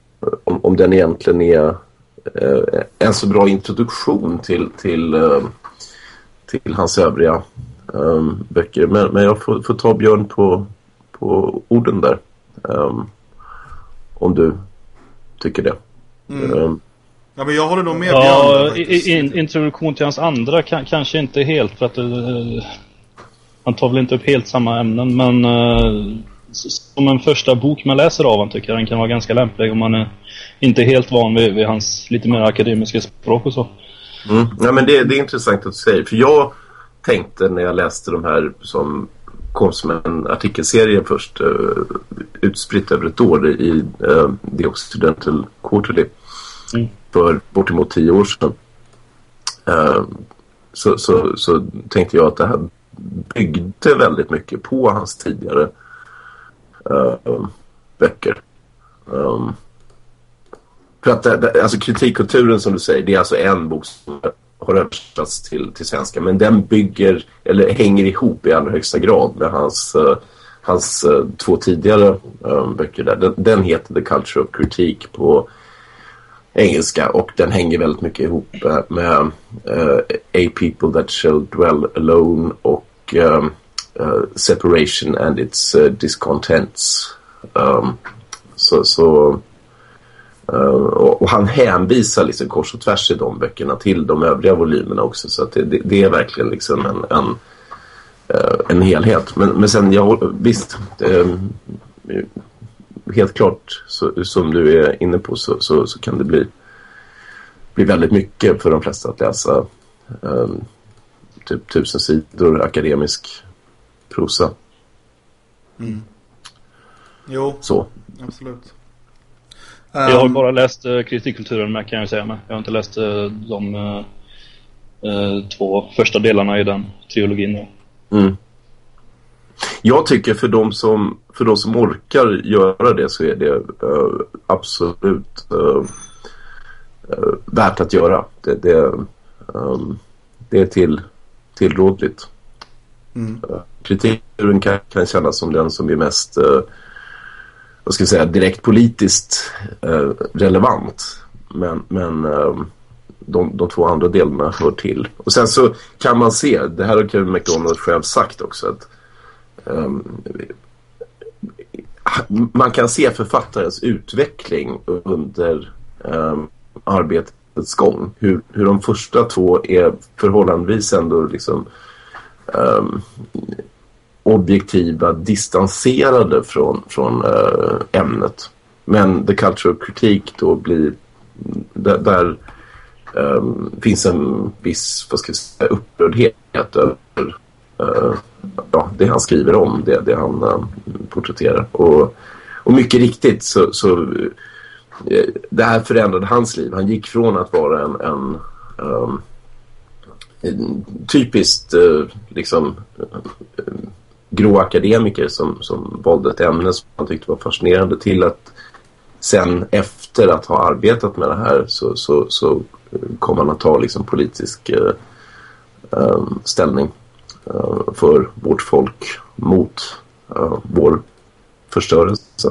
om, om den egentligen är uh, en så bra introduktion till, till, uh, till hans övriga um, böcker. Men, men jag får, får, ta Björn på, på orden där. Um, om du tycker det. Mm. Um, Ja, men jag håller nog med ja, Björn. In, introduktion till hans andra kanske inte helt för att uh, han tar väl inte upp helt samma ämnen men uh, som en första bok man läser av honom tycker jag den kan vara ganska lämplig om man är inte helt van vid, vid hans lite mer akademiska språk och så. Mm. Ja, men det, det är intressant att du säger för jag tänkte när jag läste de här som kom som en artikelserie först uh, utspritt över ett år i uh, The Occidental Quarterly mm. för bortemot tio år sedan. Uh, så, så, så tänkte jag att det här byggde väldigt mycket på hans tidigare uh, böcker. Um, för att det, alltså kritikkulturen som du säger, det är alltså en bok som har översatts till, till svenska. Men den bygger, eller hänger ihop i allra högsta grad med hans, uh, hans uh, två tidigare um, böcker där. Den, den, heter The Culture of Critique på engelska och den hänger väldigt mycket ihop uh, med A People That Shall Dwell Alone och um, Separation and Its Discontents. Um, så, so, so, och, han hänvisar liksom kors och tvärs i de böckerna till de övriga volymerna också. Så det, det, är verkligen liksom en, en, uh, en helhet. Men, men sen, jag, visst, uh, helt klart så, som du är inne på så, så, så, kan det bli, bli väldigt mycket för de flesta att läsa typ tusen sidor akademisk prosa. Mm. Jo, så. absolut. Jag har ehm. bara läst uh, kritikkulturen med kan jag säga med. Jag har inte läst uh, de uh, två första delarna i den teologin. Mm. Jag tycker för de, som, för de som orkar göra det så är det absolut värt att göra. Det, det, um, det är till, tillrådligt. Mm. Kritiken kan, kan kännas som den som är mest vad ska jag säga, direkt politiskt eh, relevant. Men, men eh, de, de två andra delarna hör till. Och sen så kan man se, det här har Kevin McDonald själv sagt också, att eh, man kan se författarens utveckling under ehm, arbetets gång. Hur, hur de första två är förhållandevis ändå liksom um, objektiva, distanserade från, från äh, ämnet. Men The Culture of Critique då blir där, där äh, finns en viss vad ska jag säga, upprördhet över äh, ja, det han skriver om, det, det han äh, porträtterar. Och, och mycket riktigt så, så det här förändrade hans liv. Han gick från att vara en, en, um, en typiskt uh, liksom grå akademiker som, som valde ett ämne som han tyckte var fascinerande till att sen efter att ha arbetat med det här så, så, så kom han att ta liksom politisk eh, eh, ställning eh, för vårt folk mot eh, vår förstörelse.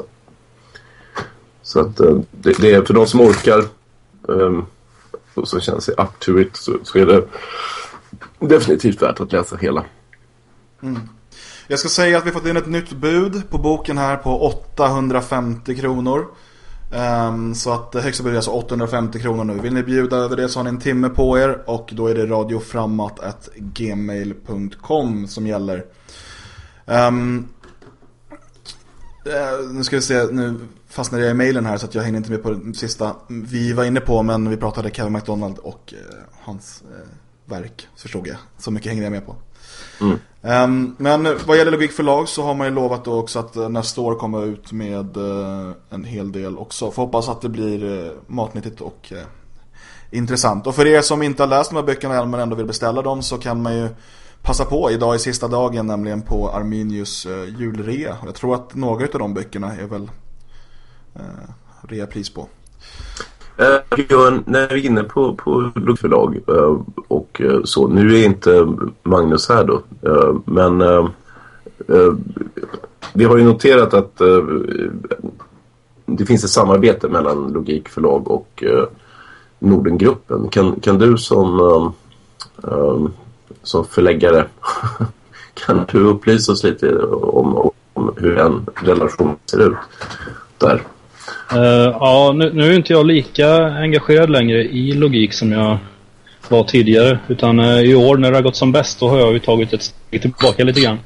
Så att eh, det, det, är för de som orkar eh, och som känner sig up to it så, så är det definitivt värt att läsa hela. Mm. Jag ska säga att vi fått in ett nytt bud på boken här på 850 kronor. Um, så att högsta budet är alltså 850 kronor nu. Vill ni bjuda över det så har ni en timme på er och då är det radioframmat.gmail.com som gäller. Um, uh, nu ska vi se, nu fastnade jag i mailen här så att jag hänger inte med på det sista vi var inne på men vi pratade Kevin McDonald och uh, hans uh, verk förstod jag. Så mycket hänger jag med på. Mm. Um, men vad gäller Logik förlag så har man ju lovat då också att eh, nästa år komma ut med uh, en hel del också. Får hoppas att det blir uh, matnyttigt och intressant. Och för er som inte har läst de här böckerna än men ändå vill beställa dem så kan man ju passa på. Idag är sista dagen nämligen på Arminius uh, julrea. Jag tror att några av de böckerna är väl uh, reapris på. Uh, Björn, när vi är inne på, på förlag uh, och uh, så, nu är inte Magnus här då, men vi har ju noterat att det finns ett samarbete mellan Logikförlag och Nordengruppen. Kan, kan du som, som förläggare [LAUGHS] kan du upplysa oss lite om, om hur en relation ser ut där? Uh, ja, nu, nu, är inte jag lika engagerad längre i logik som jag var tidigare. Utan uh, i år när det har gått som bäst då har jag ju tagit ett steg tillbaka lite grann.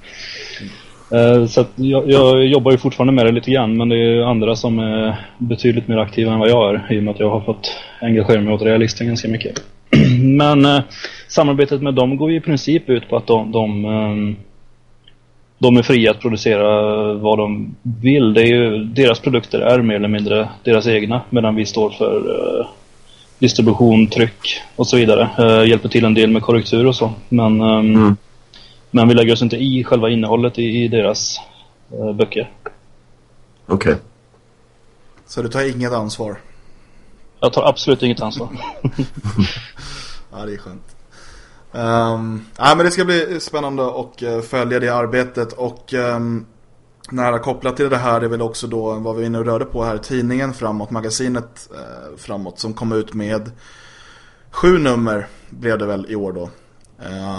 Uh, så jag, jag, jobbar ju fortfarande med det lite grann men det är andra som är betydligt mer aktiva än vad jag är i och med att jag har fått engagera mig åt realisten ganska mycket. [CLEARS THROAT] men samarbetet med dem går ju i princip ut på att de, de um, de är fria att producera vad de vill. Det är ju, deras produkter är mer eller mindre deras egna medan vi står för uh, distribution, tryck och så vidare. Uh, hjälper till en del med korrektur och så. Men, um, mm. men vi lägger oss inte i själva innehållet i, i deras uh, böcker. Okej. Okay. Så du tar inget ansvar? Jag tar absolut inget ansvar. [LAUGHS] ja, det är skönt. Um, nej, men det ska bli spännande att uh, eh, följa det arbetet och um, nära kopplat till det här är väl också då vad vi nu rörde på här, tidningen framåt, magasinet uh, framåt som kom ut med sju nummer blev det väl i år då.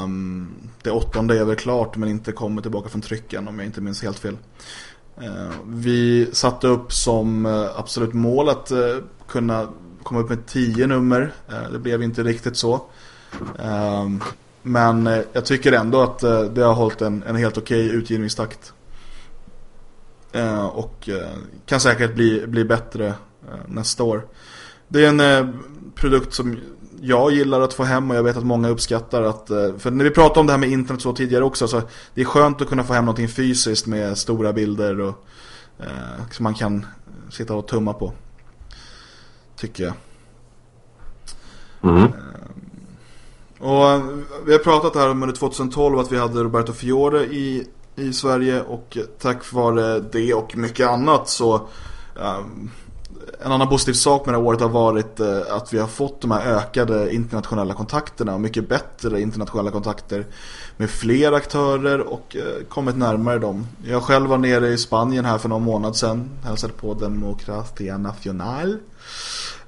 Um, det åttonde är väl klart men inte kommer tillbaka från trycken om jag inte minns helt fel. Uh, vi satte upp som uh, absolut mål att uh, kunna komma upp med tio nummer. det blev inte riktigt så. Ehm, men eh, jag tycker ändå att eh, det har hållit en, en helt okej okay utgivningstakt. Ehm, och eh, kan säkert bli, bli bättre nästa år. Det är en produkt som jag gillar att få hem och jag vet att många uppskattar att, för när vi pratade om det här med internet så tidigare också så det är skönt att kunna få hem någonting fysiskt med stora bilder och eh, som man kan sitta och tumma på tycker jag. Mm. Och eh, vi har pratat här om under 2012 att vi hade Roberto Fiore i, i Sverige och eh, tack vare det och mycket annat så um, en annan positiv sak med det här året har varit uh, att vi har fått de här ökade internationella kontakterna och mycket bättre internationella kontakter med fler aktörer och uh, kommit närmare dem. Jag själv var nere i Spanien här för någon månad sedan, hälsade på Democracia Nacional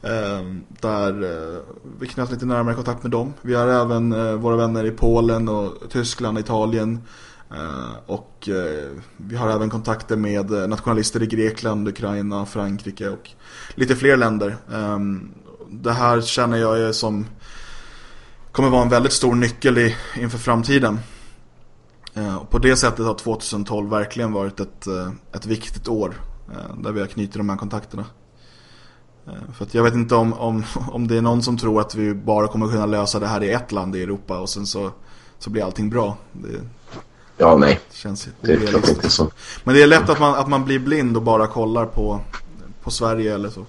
Ehm, där eh, vi knöt lite närmare kontakt med dem. Vi har även eh, våra vänner i Polen och Tyskland, Italien. Eh, och eh, vi har även kontakter med eh, nationalister i Grekland, Ukraina, Frankrike och lite fler länder. Ehm, det här känner jag är som kommer vara en väldigt stor nyckel i, inför framtiden. Eh, på det sättet har 2012 verkligen varit ett, ett viktigt år där vi har knutit de här kontakterna. Eh, för jag vet inte om, om, [LAUGHS] om det är någon som tror att vi bara kommer kunna lösa det här i ett land i Europa och sen så, så blir allting bra. Det, ja, nej. Känns det är klart inte så. Men det är lätt att man, att man blir blind och bara kollar på, på Sverige eller så.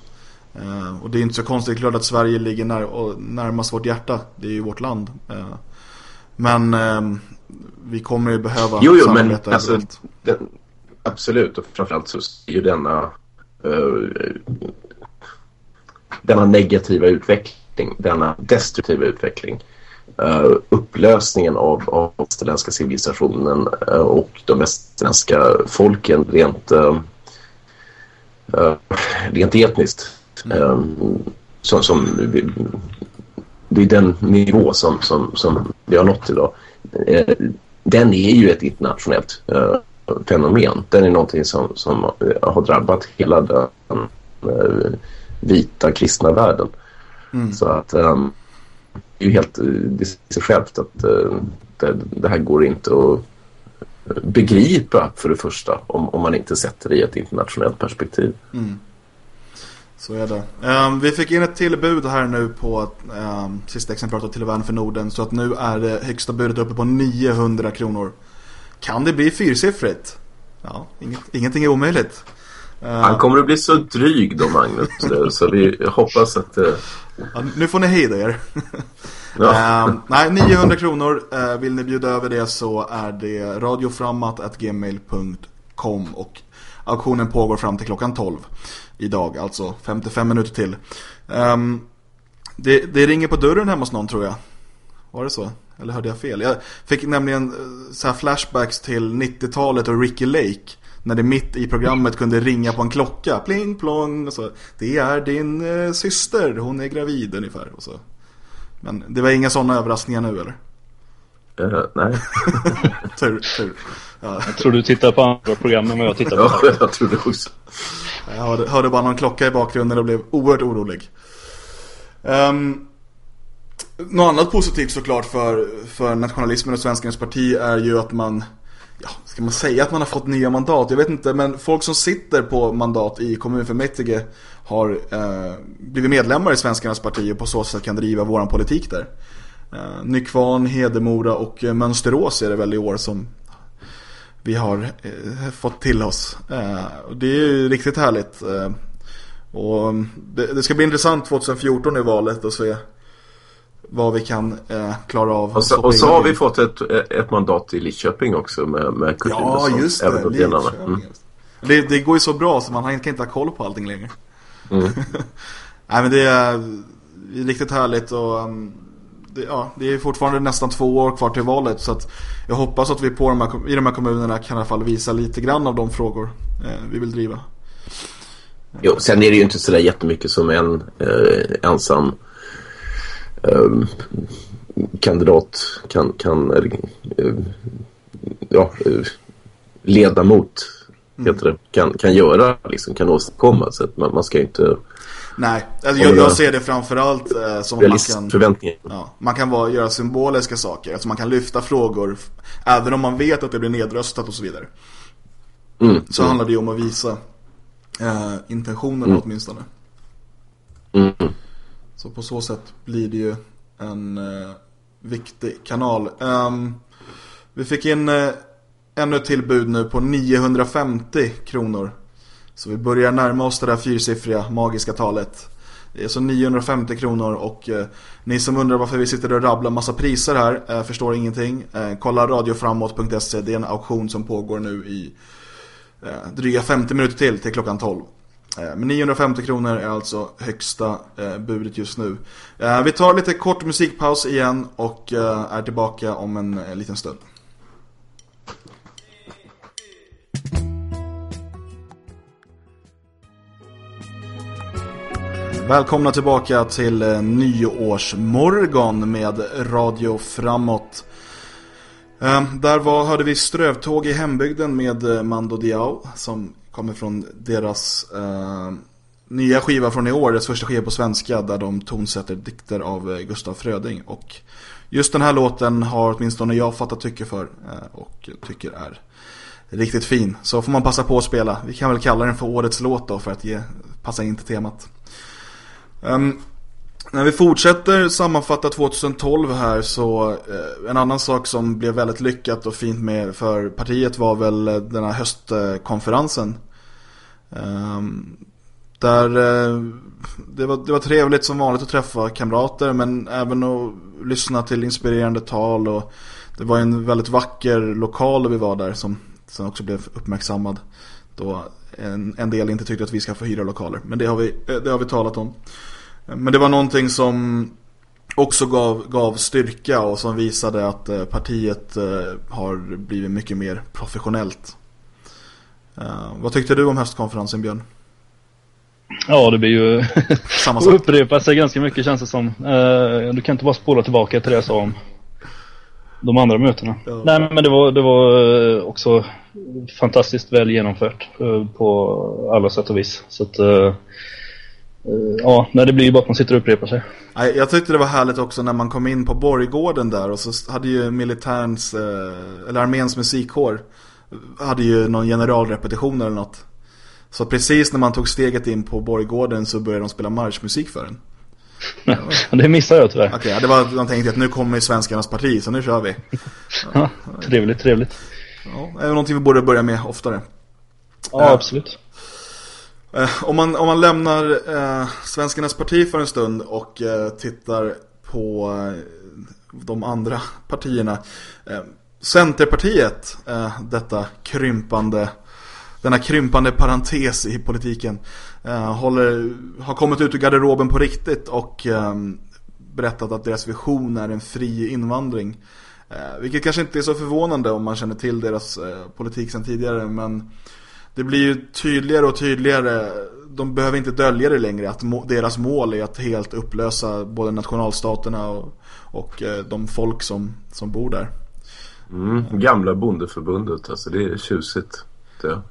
Uh, och det är inte så konstigt, klart att Sverige ligger när, närmast vårt hjärta. Det är ju vårt land. Uh, men uh, vi kommer ju behöva jo, jo, samarbeta men, alltså, den, Absolut, och framförallt så är ju denna denna negativa utveckling, denna destruktiva utveckling. Uh, upplösningen av, av den västerländska civilisationen uh, och de västerländska folken rent, uh, rent etniskt. Mm. Som, som, det är den nivå som, som, som vi har nått idag. Den är ju ett internationellt fenomen. Den är någonting som, som har drabbat hela den vita kristna världen. Mm. Så att um, det är ju helt det sig självt att uh, det, det, här går inte att begripa för det första om, om man inte sätter det i ett internationellt perspektiv. Mm. Så är det. Um, vi fick in ett tillbud här nu på um, sista exemplaret av Till värn för Norden. Så att nu är det högsta budet uppe på 900 kronor. Kan det bli fyrsiffrigt? Ja, inget, ingenting är omöjligt. Han kommer att bli så dryg då, Magnus. [LAUGHS] så vi hoppas att... Uh... Ja, nu får ni hejda er. [LAUGHS] Ja. uh, nej, 900 kronor. Uh, vill ni bjuda över det så är det radioframmat.gmail.com och auktionen pågår fram till klockan 12 idag, alltså 55 minuter till. Um, det, det, ringer på dörren hemma hos någon tror jag. Var det så? Eller hörde jag fel? Jag fick nämligen eh, så flashbacks till 90-talet och Ricky Lake. När det mitt i programmet kunde ringa på en klocka. Pling plong. Och så, det är din eh, syster. Hon är gravid ungefär. Och så. Men det var inga sådana överraskningar nu eller? Uh, nej. [LAUGHS] tur, tur. Ja. Jag tror du tittar på andra program än vad jag tittar på. ja, [LAUGHS] jag tror det också. Jag hörde, hörde, bara någon klocka i bakgrunden och blev oerhört orolig. Um, något annat positivt såklart för, för nationalismen och Svenskarnas parti är ju att man Ja, ska man säga att man har fått nya mandat? Jag vet inte, men folk som sitter på mandat i kommunfullmäktige har eh, blivit medlemmar i Svenskarnas parti och på så sätt kan driva våran politik där. Eh, Nykvarn, Hedemora och eh, Mönsterås är det väl i år som vi har eh, fått till oss. Eh, det är ju riktigt härligt. Eh, och mm, det, det, ska bli intressant 2014 i valet och se vad vi kan eh, klara av. Och så, och så har vi fått ett, ett mandat i Lidköping också med, med Kurt Ja, just det. Även mm. det. Det går ju så bra så man kan inte ha koll på allting längre. Mm. [LAUGHS] Nej men det är riktigt härligt och um, det, ja, det är fortfarande nästan två år kvar till valet så att jag hoppas att vi på de här, i de här kommunerna kan i alla fall visa lite grann av de frågor eh, vi vill driva. Jo, sen är det ju inte sådär jättemycket som en eh, ensam eh, kandidat kan, kan eh, ja, eh, ledamot mm. heter det, kan, kan göra, liksom, kan åstadkomma. Så att man, man ska inte Nej, alltså jag, jag, ser det framförallt eh, som man kan, förväntningar. Ja, man kan vara, göra symboliska saker. Alltså man kan lyfta frågor även om man vet att det blir nedröstat och så vidare. Mm, så mm. handlar det ju om att visa eh, intentionerna mm. åtminstone. Mm. Så på så sätt blir det ju en eh, viktig kanal. Um, vi fick in eh, ännu ett tillbud nu på 950 kronor så vi börjar närma oss det där fyrsiffriga magiska talet. Det är så 950 kronor och eh, ni som undrar varför vi sitter och rabblar massa priser här eh, förstår ingenting. Eh, kolla radioframåt.se, det är en auktion som pågår nu i eh, dryga 50 minuter till till klockan 12. Eh, men 950 kronor är alltså högsta eh, budet just nu. Eh, vi tar lite kort musikpaus igen och är tillbaka om en liten stund. Välkomna tillbaka till nyårsmorgon med Radio Framåt. Där var, hörde vi strövtåg i hembygden med Mando Diao som kommer från deras eh, nya skiva från i år, deras första skiva på svenska där de tonsätter dikter av eh, Gustav Fröding. Och just den här låten har åtminstone jag fattat tycke för eh, och tycker är riktigt fin. Så får man passa på att spela. Vi kan väl kalla den för årets låt då för att ge, passa in till temat. Um, när vi fortsätter sammanfatta 2012 här så eh, en annan sak som blev väldigt lyckat och fint med för partiet var väl eh, den här höstkonferensen. Ehm, där eh, det, var, det var trevligt som vanligt att träffa kamrater men även att lyssna till inspirerande tal och det var en väldigt vacker lokal vi var där som, som också blev uppmärksammad. Då en, en del inte tyckte att vi ska få hyra lokaler men det har vi, eh, det har vi talat om. Men det var någonting som också gav, gav styrka och som visade att eh, partiet eh, har blivit mycket mer professionellt. Uh, vad tyckte du om höstkonferensen Björn? Ja, det blir ju [LAUGHS] [LAUGHS] Samma sak. upprepa sig ganska mycket känns det som. Du kan inte bara spola tillbaka till det jag sa om de andra mötena. Ja. Nej, men det var, det var också fantastiskt väl genomfört på alla sätt och vis. Så att Eh, ja, nej, det blir ju bara att man sitter och upprepar sig. Jag tyckte det var härligt också när man kom in på Borggården där och så hade ju militärens, eh, eller arméns musikkår hade ju någon generalrepetition eller något. Så precis när man tog steget in på Borggården så började de spela marschmusik för en. [LAUGHS] det missade jag tyvärr. Okej, okay, det var de tänkte att nu kommer svenskarnas parti så nu kör vi. [LAUGHS] Ja, trevligt, trevligt. Ja, det är någonting vi borde börja med oftare. Ja, absolut. Eh, om, man, om man lämnar eh, Svenskarnas parti för en stund och eh, tittar på eh, de andra partierna. Eh, Centerpartiet, eh, detta krympande, denna krympande parentes i politiken, eh, håller, har kommit ut ur garderoben på riktigt och eh, berättat att deras vision är en fri invandring. Eh, vilket kanske inte är så förvånande om man känner till deras politik sedan tidigare, men det blir ju tydligare och tydligare de behöver inte dölja det längre att deras mål är att helt upplösa både nationalstaterna och, och eh, de folk som, som bor där. Mm, gamla bondeförbundet, alltså det är tjusigt. Det.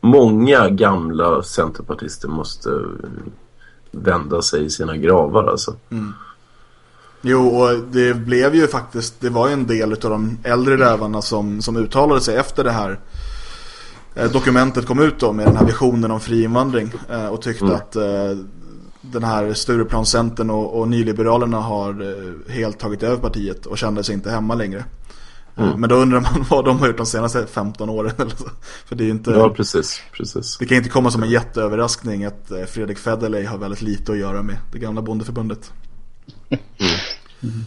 Många gamla centerpartister måste vända sig i sina gravar alltså. Mm. Jo, och det blev ju faktiskt, det var ju en del av de äldre rävarna som, som uttalade sig efter det här dokumentet kom ut då med den här visionen om fri invandring eh, och tyckte mm. att eh, den här Stureplanscentern och, och nyliberalerna har helt tagit över partiet och kände sig inte hemma längre. Mm. Men då undrar man [LAUGHS] vad de har gjort de senaste 15 åren. [LAUGHS] Eller så. För det är inte, ja, precis, precis. Det kan inte komma som en jätteöverraskning att Fredrik Federley har väldigt lite att göra med det gamla bondeförbundet. Mm.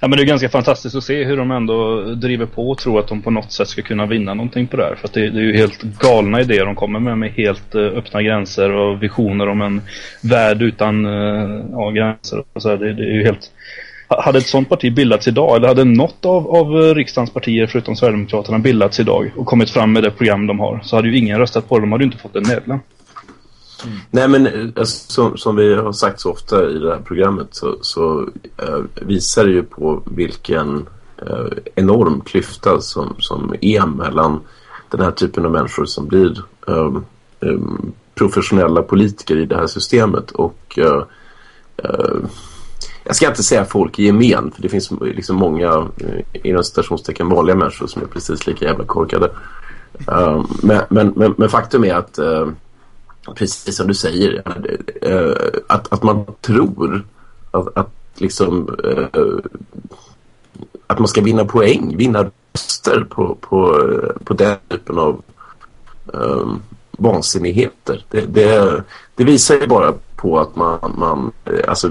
Ja, men det är ganska fantastiskt att se hur de ändå driver på och tror att de på något sätt ska kunna vinna någonting på det här. För det, det, är ju helt galna idéer de kommer med med helt eh, öppna gränser och visioner om en värld utan eh, ja, gränser. Och så här. Det, det, är ju helt... Hade ett sånt parti bildats idag eller hade något av, av eh, riksdagens partier förutom Sverigedemokraterna bildats idag och kommit fram med det program de har så hade ju ingen röstat på det. De hade ju inte fått en medlem. Mm. Nej men eh, alltså, som, som, vi har sagt så ofta i det här programmet så, så eh, visar det ju på vilken eh, enorm klyfta som, som är mellan den här typen av människor som blir eh, eh professionella politiker i det här systemet och eh, jag ska inte säga folk i gemen för det finns liksom många inom citationstecken vanliga människor som är precis lika jävla korkade. Men, men, men, men, faktum är att precis som du säger, eh, att, att man tror att, att liksom eh, att man ska vinna poäng, vinna röster på, på, på den typen av um, vansinnigheter. Det, det, det, visar ju bara på att man, man alltså,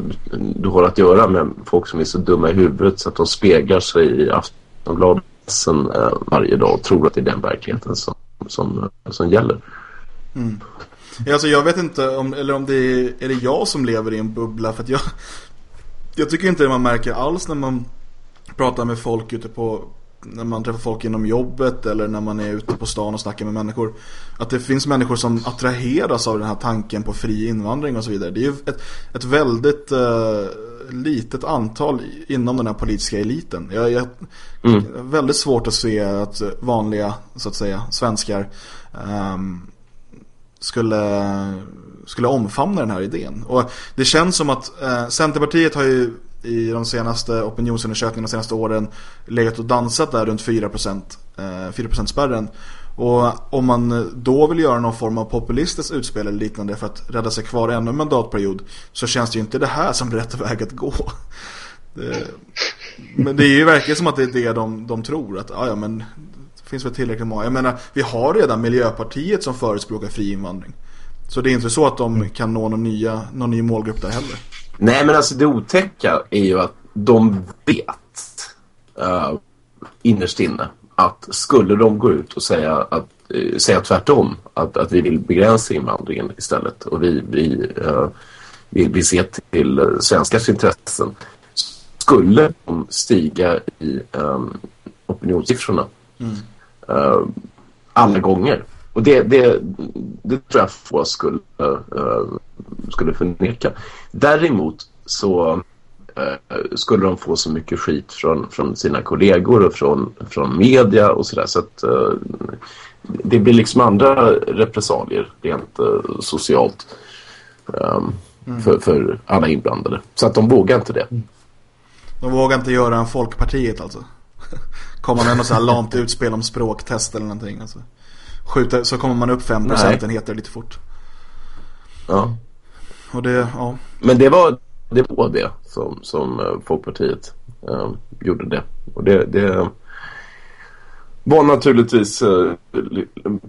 du har att göra med folk som är så dumma i huvudet så att de speglar sig i Aftonbladet uh, varje dag och tror att det är den verkligheten som, som, som gäller. Mm. Alltså jag vet inte om, eller om det är, är det jag som lever i en bubbla för att jag [LAUGHS] Jag tycker inte det man märker alls när man pratar med folk ute på när man träffar folk inom jobbet eller när man är ute på stan och snackar med människor att det finns människor som attraheras av den här tanken på fri invandring och så vidare. Det är ju ett, ett väldigt uh, litet antal inom den här politiska eliten. Jag, jag mm. väldigt svårt att se att vanliga så att säga svenskar um, skulle, skulle omfamna den här idén. Och det känns som att eh, Centerpartiet har ju i de senaste opinionsundersökningarna de senaste åren legat och dansat där runt 4%, eh, 4% spärren. Och om man då vill göra någon form av populistiskt utspel eller liknande för att rädda sig kvar ännu en mandatperiod så känns det ju inte det här som rätt väg att gå. Det, men det är ju verkligen som att det är det de, de tror att ja, men finns väl tillräckligt många. Jag menar, vi har redan Miljöpartiet som förespråkar fri invandring. Så det är inte så att de mm. kan nå någon, nya, någon ny målgrupp där heller. Nej, men alltså det otäcka är ju att de vet uh, innerst inne att skulle de gå ut och säga, att, uh, säga tvärtom, att, att vi vill begränsa invandringen istället och vi, vi uh, vill vi se till uh, svenskars intressen skulle de stiga i um, opinionssiffrorna. Mm. Uh, alla gånger. Och det, det, det tror jag få skulle, uh, skulle förneka. Däremot så uh, skulle de få så mycket skit från, från sina kollegor och från, från media och sådär. Så att uh, det blir liksom andra repressalier rent socialt um, mm. för, för alla inblandade. Så att de vågar inte det. De vågar inte göra en Folkpartiet alltså? [LAUGHS] Kommer med något så här lamt utspel om språktest eller någonting. Alltså. Skjuter, så kommer man upp 5 procentenheter lite fort. Ja. Och det, ja. Men det var det, var det som, som uh, Folkpartiet uh, gjorde det. Och det, det var naturligtvis uh,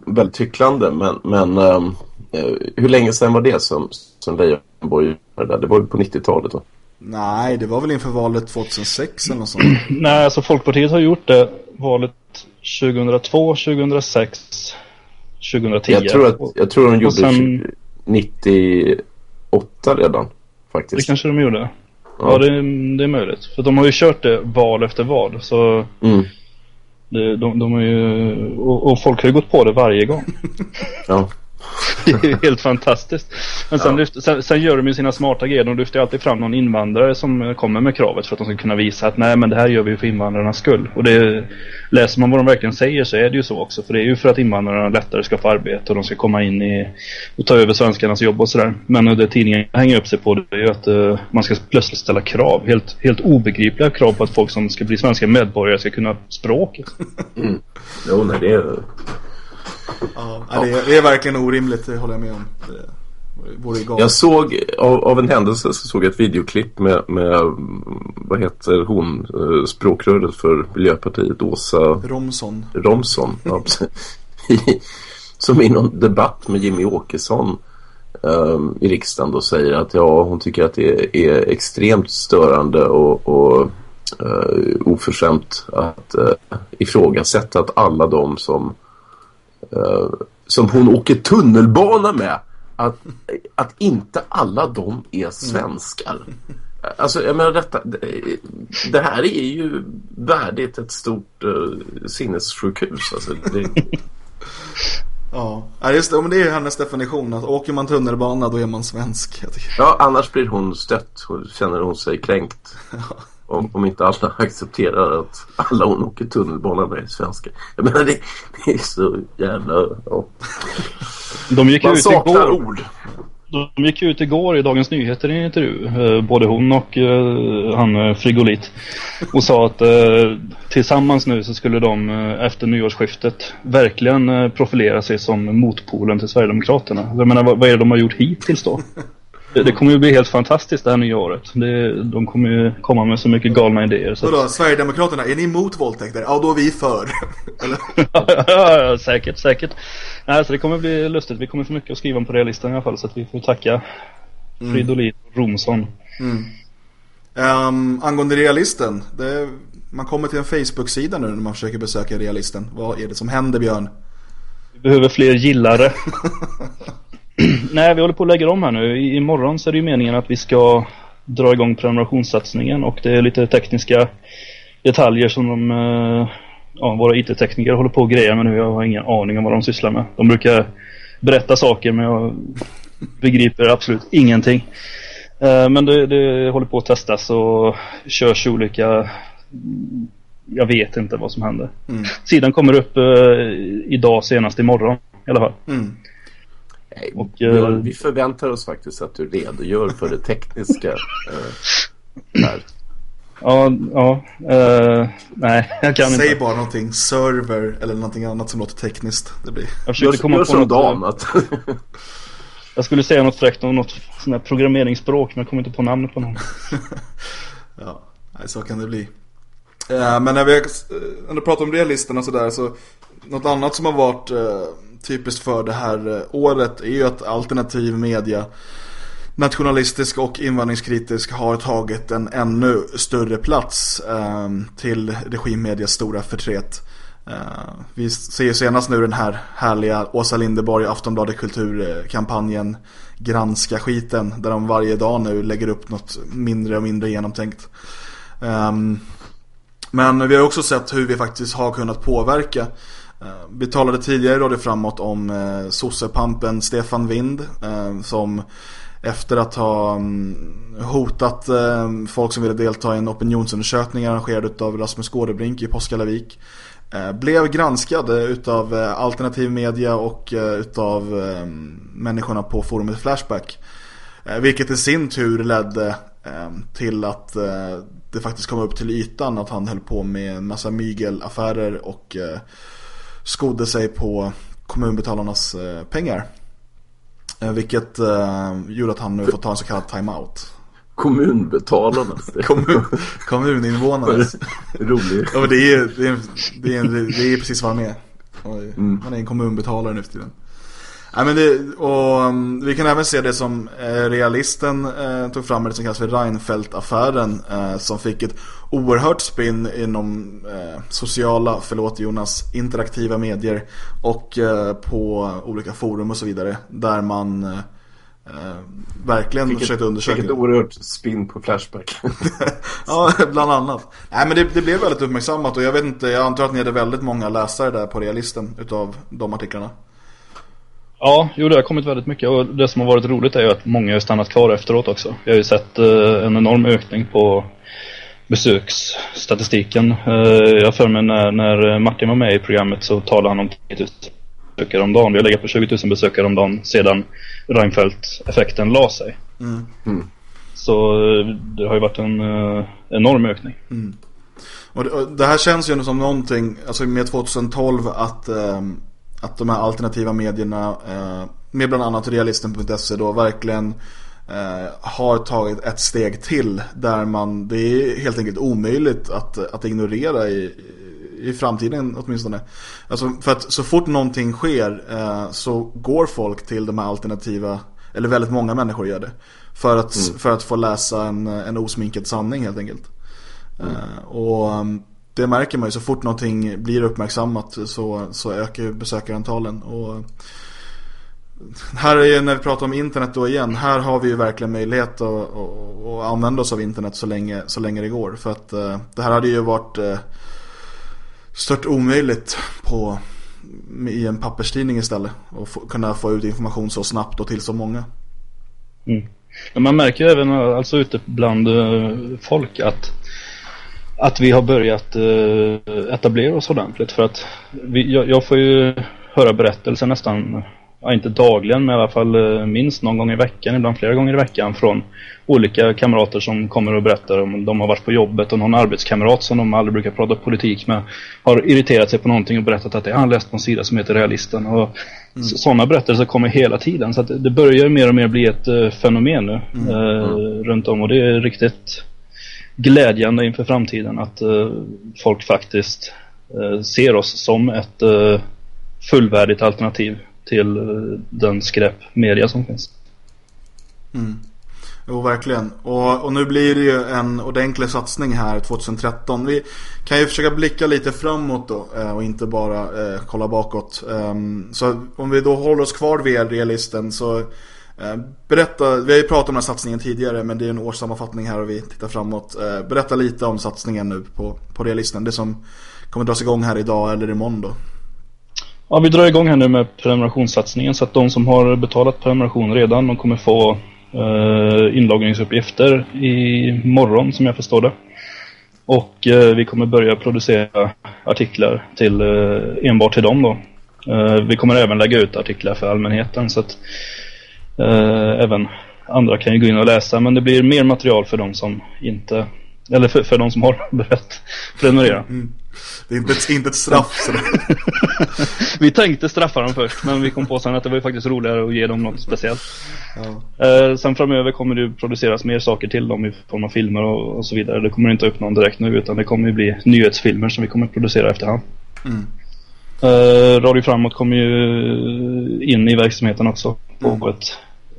väldigt hycklande men, men uh, hur länge sedan var det som, som Leijonborg gjorde det? Det var ju på 90-talet va? Nej, det var väl inför valet 2006 eller något sånt. [CLEARS THROAT] Nej, alltså Folkpartiet har gjort det valet 2002, 2006, 2010. Jag tror, att, jag tror de gjorde sen... 98 redan faktiskt. Det kanske de gjorde. Ja, ja det, det, är möjligt. För de har ju kört det val efter val. Så mm. det, de, de har ju, och, och, folk har ju gått på det varje gång. ja. [LAUGHS] det är ju helt fantastiskt. Men sen, ja. lyft, sen, sen, gör de ju sina smarta grejer. De lyfter alltid fram någon invandrare som kommer med kravet för att de ska kunna visa att nej men det här gör vi för invandrarnas skull. Och det, läser man vad de verkligen säger så är det ju så också. För det är ju för att invandrarna lättare ska få arbete och de ska komma in i och ta över svenskarnas jobb och sådär. Men det tidningen hänger upp sig på det är ju att uh, man ska plötsligt ställa krav. Helt, helt obegripliga krav på att folk som ska bli svenska medborgare ska kunna språket. Mm. Jo, nej det är Ja, det, är, det är verkligen orimligt, det håller jag med om. Jag såg, av, av, en händelse så såg jag ett videoklipp med, med vad heter hon, eh, språkröret för Miljöpartiet, Åsa Romson. Romson, ja, [LAUGHS] Som i någon debatt med Jimmy Åkesson um, i riksdagen då säger att ja, hon tycker att det är extremt störande och, och uh, oförskämt att uh, ifrågasätta att alla de som som hon åker tunnelbana med. Att, att inte alla de är svenskar. Alltså jag menar detta det, här är ju värdigt ett stort uh, sinnessjukhus. Alltså, det... Ja, just det, men det är hennes definition. Att åker man tunnelbana då är man svensk. Ja, annars blir hon stött, känner hon sig kränkt. [LAUGHS] Om, om inte alla [LAUGHS] accepterar att alla hon åker tunnelbana med är svenska. Jag menar det, det är så jävla... Ja. De gick Man ut saknar igår. ord. De gick ut igår i Dagens Nyheter i en intervju, eh, både hon och eh, han eh, Frigolit. Och sa att tillsammans nu så skulle de efter nyårsskiftet verkligen profilera sig som motpolen till Sverigedemokraterna. Jag menar, vad är det de har gjort hittills då? Det, kommer ju bli helt fantastiskt det här nya året. Det, de kommer ju komma med så mycket galna idéer. Så Vadå, Sverigedemokraterna, är ni emot våldtäkter? Ja, då är vi för. [LAUGHS] ja, ja, säkert, säkert. Nej, så det kommer bli lustigt. Vi kommer få mycket att skriva om på realisten i alla fall. Så att vi får tacka mm. Fridolin Romson. Mm. Um, angående realisten. Det, man kommer till en Facebook-sida nu när man försöker besöka realisten. Vad är det som händer, Björn? Vi behöver fler gillare. [LAUGHS] [CLEARS THROAT] Nej, vi håller på att lägga om här nu. I, imorgon så är det ju meningen att vi ska dra igång prenumerationssatsningen och det är lite tekniska detaljer som de, eh, ja, våra IT-tekniker håller på att greja med nu. Jag har ingen aning om vad de sysslar med. De brukar berätta saker men jag begriper absolut ingenting. Eh, men det, det håller på att testas och körs olika jag vet inte vad som händer. Mm. Sidan kommer upp eh, idag senast imorgon i alla fall. Mm. Nej, och, uh, vi förväntar oss faktiskt att du redogör för det tekniska uh, här. Ja, ja. Uh, nej, jag kan Säg inte. Säg bara någonting. Server eller någonting annat som låter tekniskt. Det blir... Jag försökte komma gör på något annat. [LAUGHS] jag skulle säga något fräckt om något sånt här programmeringsspråk men jag kommer inte på namnet på någon. [LAUGHS] ja, nej, så kan det bli. Uh, men när vi när pratar om realisterna och sådär så något annat som har varit typiskt för det här eh, året är ju att alternativ media nationalistisk och invandringskritisk har tagit en ännu större plats eh, till regimmedias stora förtret. Eh, vi ser ju senast nu den här härliga Åsa Lindeborg Aftonbladet kulturkampanjen Granska skiten där de varje dag nu lägger upp något mindre och mindre genomtänkt. Eh, men vi har också sett hur vi faktiskt har kunnat påverka Eh, vi talade tidigare då det framåt om eh, sossepampen Stefan Wind eh, som efter att ha mm, hotat eh, folk som ville delta i en opinionsundersökning arrangerad av Rasmus Gårdebrink i Påskallavik eh, blev granskad eh, utav eh, alternativ media och eh, utav människorna på forumet Flashback. vilket i sin tur ledde till att det faktiskt kom upp till ytan att han höll på med en massa mygelaffärer och skodde sig på kommunbetalarnas eh, pengar. Eh, vilket eh, gjorde att han nu får ta en så kallad timeout. Kommunbetalarnas. [LAUGHS] Kommun, kommuninvånarnas. [LAUGHS] Rolig. Ja, men det är, det, är, det, är, det är precis vad man är. Man är en kommunbetalare nu för tiden. Nej, men det, och, um, vi kan även se det som eh, realisten eh, tog fram det som kallas för Reinfeldt-affären eh, som fick ett oerhört spinn inom eh, sociala, förlåt Jonas, interaktiva medier och eh, på olika forum och så vidare där man eh, verkligen Vilket- försökte undersöka. Vilket oerhört spin på Flashback. [LAUGHS] Ja, [LAUGHS] bland annat. Nej, men det, det blev väldigt uppmärksammat och jag vet inte, jag antar att ni hade väldigt många läsare där på Realisten utav de artiklarna. Ja, jo det har kommit väldigt mycket och det som har varit roligt är ju att många har stannat kvar efteråt också. Jag har ju sett eh, en enorm ökning på besöksstatistiken. Eh, jag för mig när, när Martin var med i programmet så talade han om 10 000 besökare om dagen. Vi har legat på 20 000 besökare om dagen sedan Reinfeldt-effekten la sig. Mm. Så eh, det har ju varit en eh, enorm ökning. Och det, och det här känns ju som någonting, alltså med 2012 att, ehm, att de här alternativa medierna, eh, med bland annat realisten.se då verkligen eh, har tagit ett steg till där man, det är helt enkelt omöjligt att, att ignorera i, i framtiden åtminstone. Alltså för att så fort någonting sker eh, så går folk till de här alternativa, eller väldigt många människor gör det. För att, för att få läsa en, en osminkad sanning helt enkelt. Eh, och um, det märker man ju så fort någonting blir uppmärksammat så, så ökar ju besökarantalen. Och här är ju när vi pratar om internet då igen, här har vi ju verkligen möjlighet att, att, att använda oss av internet så länge, så länge det går. För att eh, det här hade ju varit eh, stört omöjligt på, i en papperstidning istället. Och få, kunna få ut information så snabbt och till så många. Mm. Man märker ju även alltså ute bland eh, folk att att vi har börjat eh, etablera oss ordentligt. För att vi, jag, jag får ju höra berättelser nästan, ja inte dagligen men i alla fall eh, minst någon gång i veckan, ibland flera gånger i veckan från olika kamrater som kommer och berättar om de har varit på jobbet och någon arbetskamrat som de aldrig brukar prata politik med har irriterat sig på någonting och berättat att han läst på en sida som heter Realisten. Och så- sådana berättelser kommer hela tiden. Så att det börjar mer och mer bli ett eh, fenomen nu eh, runt om. Och det är riktigt glädjande inför framtiden att eh, folk faktiskt eh, ser oss som ett eh, fullvärdigt alternativ till eh, den skräpmedia som finns. Mm. Jo, verkligen. Och, och nu blir det ju en ordentlig satsning här 2013. Vi kan ju försöka blicka lite framåt då eh, och inte bara eh, kolla bakåt. Ehm, så om vi då håller oss kvar vid realisten så Eh, berätta, vi har ju pratat om den här satsningen tidigare men det är en årssammanfattning här och vi tittar framåt. Eh, berätta lite om satsningen nu på, på realisten. Det som kommer dras igång här idag eller imorgon då. Ja, vi drar igång här nu med prenumerationssatsningen så att de som har betalat prenumeration redan de kommer få eh, inloggningsuppgifter i morgon som jag förstår det. Och eh, vi kommer börja producera artiklar till eh, enbart till dem då. Eh, vi kommer även lägga ut artiklar för allmänheten så att även andra kan ju gå in och läsa men det blir mer material för de som inte eller för, för de som har [LAUGHS] börjat prenumerera. Det är inte ett, inte ett straff. [LAUGHS] Vi tänkte straffa dem först men vi kom på sen att det var ju faktiskt roligare att ge dem något speciellt. Ja. Eh, sen framöver kommer det produceras mer saker till dem i form av filmer och, och så vidare. Det kommer inte upp någon direkt nu utan det kommer ju bli nyhetsfilmer som vi kommer producera efterhand. Mm. Eh, Radio Framåt kommer ju in i verksamheten också på Mm. ett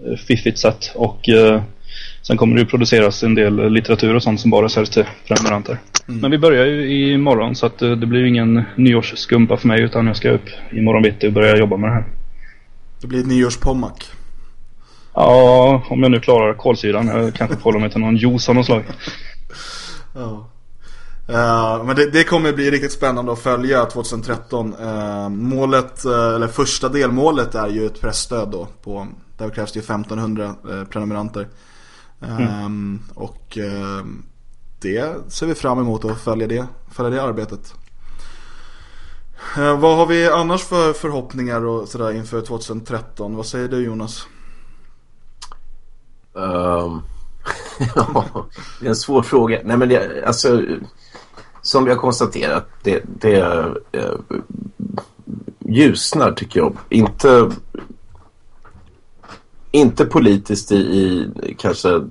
eh, fiffigt sätt och eh, sen kommer det ju produceras en del litteratur och sånt som bara säljs till prenumeranter. Mm. Men vi börjar ju imorgon så att eh, det blir ju ingen nyårsskumpa för mig utan jag ska upp imorgon bitti och börja jobba med det här. Det blir ett nyårspommack. Ja, om jag nu klarar kolsyran. Jag kanske får mig till någon juice av något slag. [LAUGHS] Ja. Eh, men det, det kommer bli riktigt spännande att följa 2013. Eh, målet, eh, eller första delmålet är ju ett pressstöd då. På, där krävs det ju 1500 eh, prenumeranter. Eh, Och det ser vi fram emot att följa det, följa det arbetet. Vad har vi annars för förhoppningar och sådär inför 2013? Vad säger du Jonas? Ehm, [LAUGHS] ja, det är en svår fråga. Nej, men det, alltså, som vi har konstaterat, det, det eh, ljusnar tycker jag. Inte, inte politiskt i, i kanske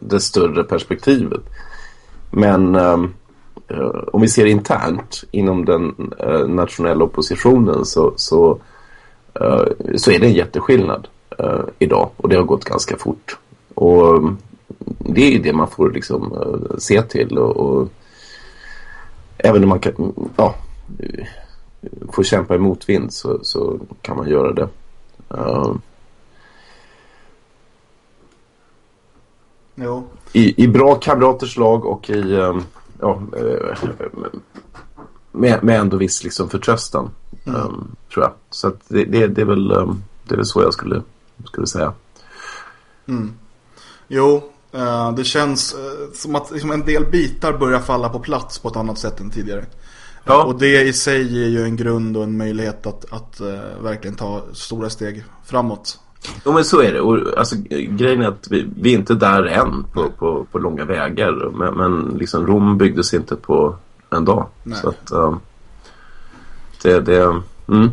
det större perspektivet. Men ehm, eh, om vi ser internt inom den eh, nationella oppositionen så, så, eh, så är det en jätteskillnad eh, idag och det har gått ganska fort. Och ehm, det är ju det man får liksom eh, se till och, och även om man kan, ja, får kämpa i motvind så, så kan man göra det. Jo. I, I bra kamraters lag och i um, ja, eh, med, med ändå viss liksom förtröstan mm. um, tror jag. Så det, det, det, är väl, um, det är väl så jag skulle, skulle säga. Mm. Jo, det känns uh, som att liksom, en del bitar börjar falla på plats på ett annat sätt än tidigare. Ja. Och det i sig ger ju en grund och en möjlighet att, att uh, verkligen ta stora steg framåt. Jo men så är det. Och, alltså, grejen är att vi, vi är inte där än på, på, på långa vägar. Men, men liksom Rom byggdes inte på en dag. Nej. Så att um, det, det mm.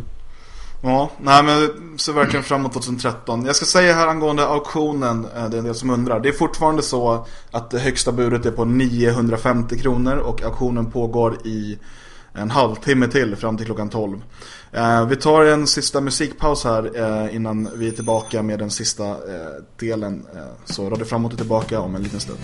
Ja, nej men så verkligen framåt 2013. Jag ska säga här angående auktionen, eh, det är en del som undrar. Det är fortfarande så att det högsta budet är på 950 kronor och auktionen pågår i en halvtimme till fram till klockan 12. Eh, vi tar en sista musikpaus här eh, innan vi är tillbaka med den sista delen. så så det Framåt är tillbaka om en liten stund.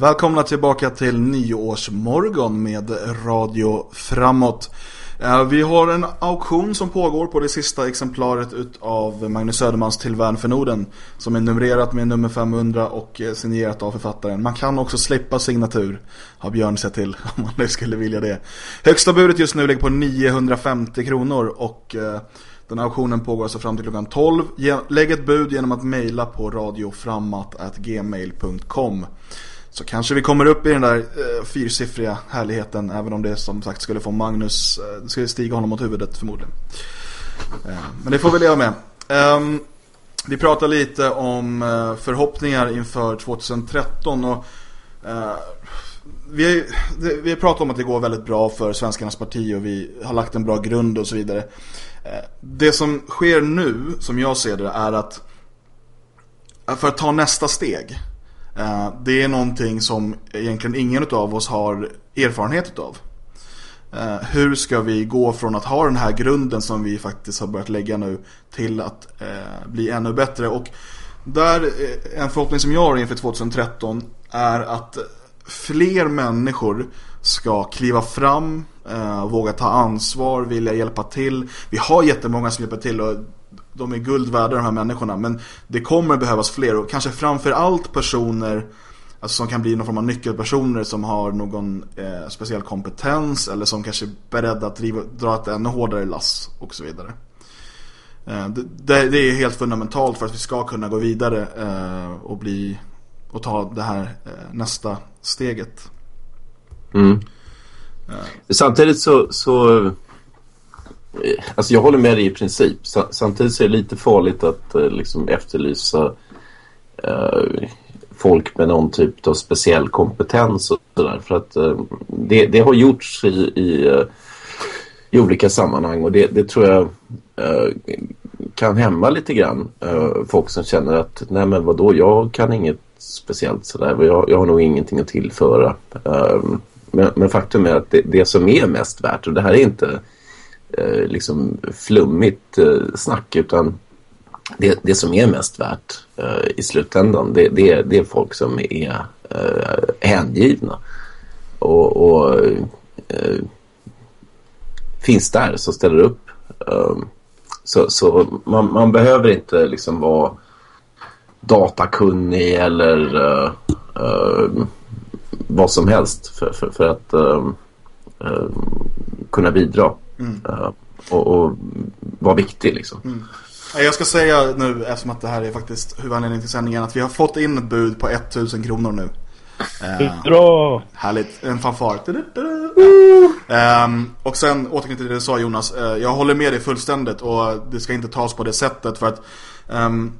Välkomna tillbaka till nyårsmorgon med Radio Framåt. Eh, vi har en auktion som pågår på det sista exemplaret av Magnus Södermans Till värn för Norden som är numrerat med nummer 500 och eh, signerat av författaren. Man kan också slippa signatur, har Björn sett till [LAUGHS] om man nu skulle vilja det. Högsta budet just nu ligger på 950 kronor och eh, den auktionen pågår alltså fram till klockan 12. Lägg ett bud genom att mejla på radioframmat.gmail.com så kanske vi kommer upp i den där eh, fyrsiffriga härligheten även om det som sagt skulle få Magnus, eh, det skulle stiga honom mot huvudet förmodligen. Eh, men det får vi leva med. Eh, vi pratar lite om eh, förhoppningar inför 2013 och eh, vi, det, vi har pratat om att det går väldigt bra för Svenskarnas parti och vi har lagt en bra grund och så vidare. Eh, det som sker nu, som jag ser det, är att eh, för att ta nästa steg Eh, det är någonting som egentligen ingen av oss har erfarenhet av. Eh, hur ska vi gå från att ha den här grunden som vi faktiskt har börjat lägga nu till att eh, bli ännu bättre? Och där en förhoppning som jag har inför 2013 är att fler människor ska kliva fram, våga ta ansvar, vilja hjälpa till. Vi har jättemånga som hjälper till och de är guld värda de här människorna. Men det kommer behövas fler och kanske framför allt personer alltså som kan bli någon form av nyckelpersoner som har någon eh, speciell kompetens eller som kanske är beredda att driva, dra ett ännu hårdare lass och så vidare. Eh, det, det, är helt fundamentalt för att vi ska kunna gå vidare eh, och bli och ta det här eh, nästa steget. Mm. Samtidigt så, så Alltså jag håller med dig i princip. Samtidigt så är det lite farligt att eh, liksom efterlysa eh, folk med någon typ av speciell kompetens och sådär. För att eh, det, det, har gjorts i, i, eh, i olika sammanhang och det, det tror jag eh, kan hämma lite grann eh, folk som känner att nej men vadå, jag kan inget speciellt sådär. Jag, jag har nog ingenting att tillföra. Men, men, faktum är att det, det som är mest värt och det här är inte eh, liksom flummigt eh, snack utan det, det som är mest värt eh, i slutändan det, det, det är folk som är eh, hängivna och, och eh, finns där som ställer upp. Ehm, så, så man, man, behöver inte liksom vara datakunnig eller uh, uh, vad som helst för, för, för att uh, kunna bidra. Mm. Uh, och, och vara viktig liksom. Mm. Jag ska säga nu, eftersom att det här är faktiskt huvudanledningen till sändningen, att vi har fått in ett bud på 1000 kronor nu. Uh, Bra! Härligt, en fanfar. Um, och sen återknyter till det du sa Jonas, uh, jag håller med dig fullständigt och det ska inte tas på det sättet för att um,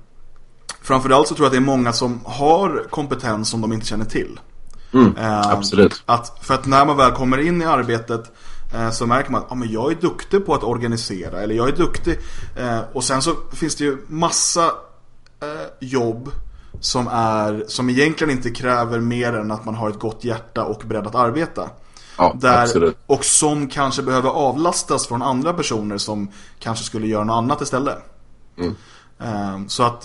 framförallt så tror jag att det är många som har kompetens som de inte känner till. Mm, eh, absolut. Att, för att när man väl kommer in i arbetet eh, så märker man att ah, jag är duktig på att organisera eller jag är duktig. Eh, och sen så finns det ju massa eh, jobb som, är, som egentligen inte kräver mer än att man har ett gott hjärta och beredd att arbeta. Ja, där, absolut. Och som kanske behöver avlastas från andra personer som kanske skulle göra något annat istället. Mm. Så att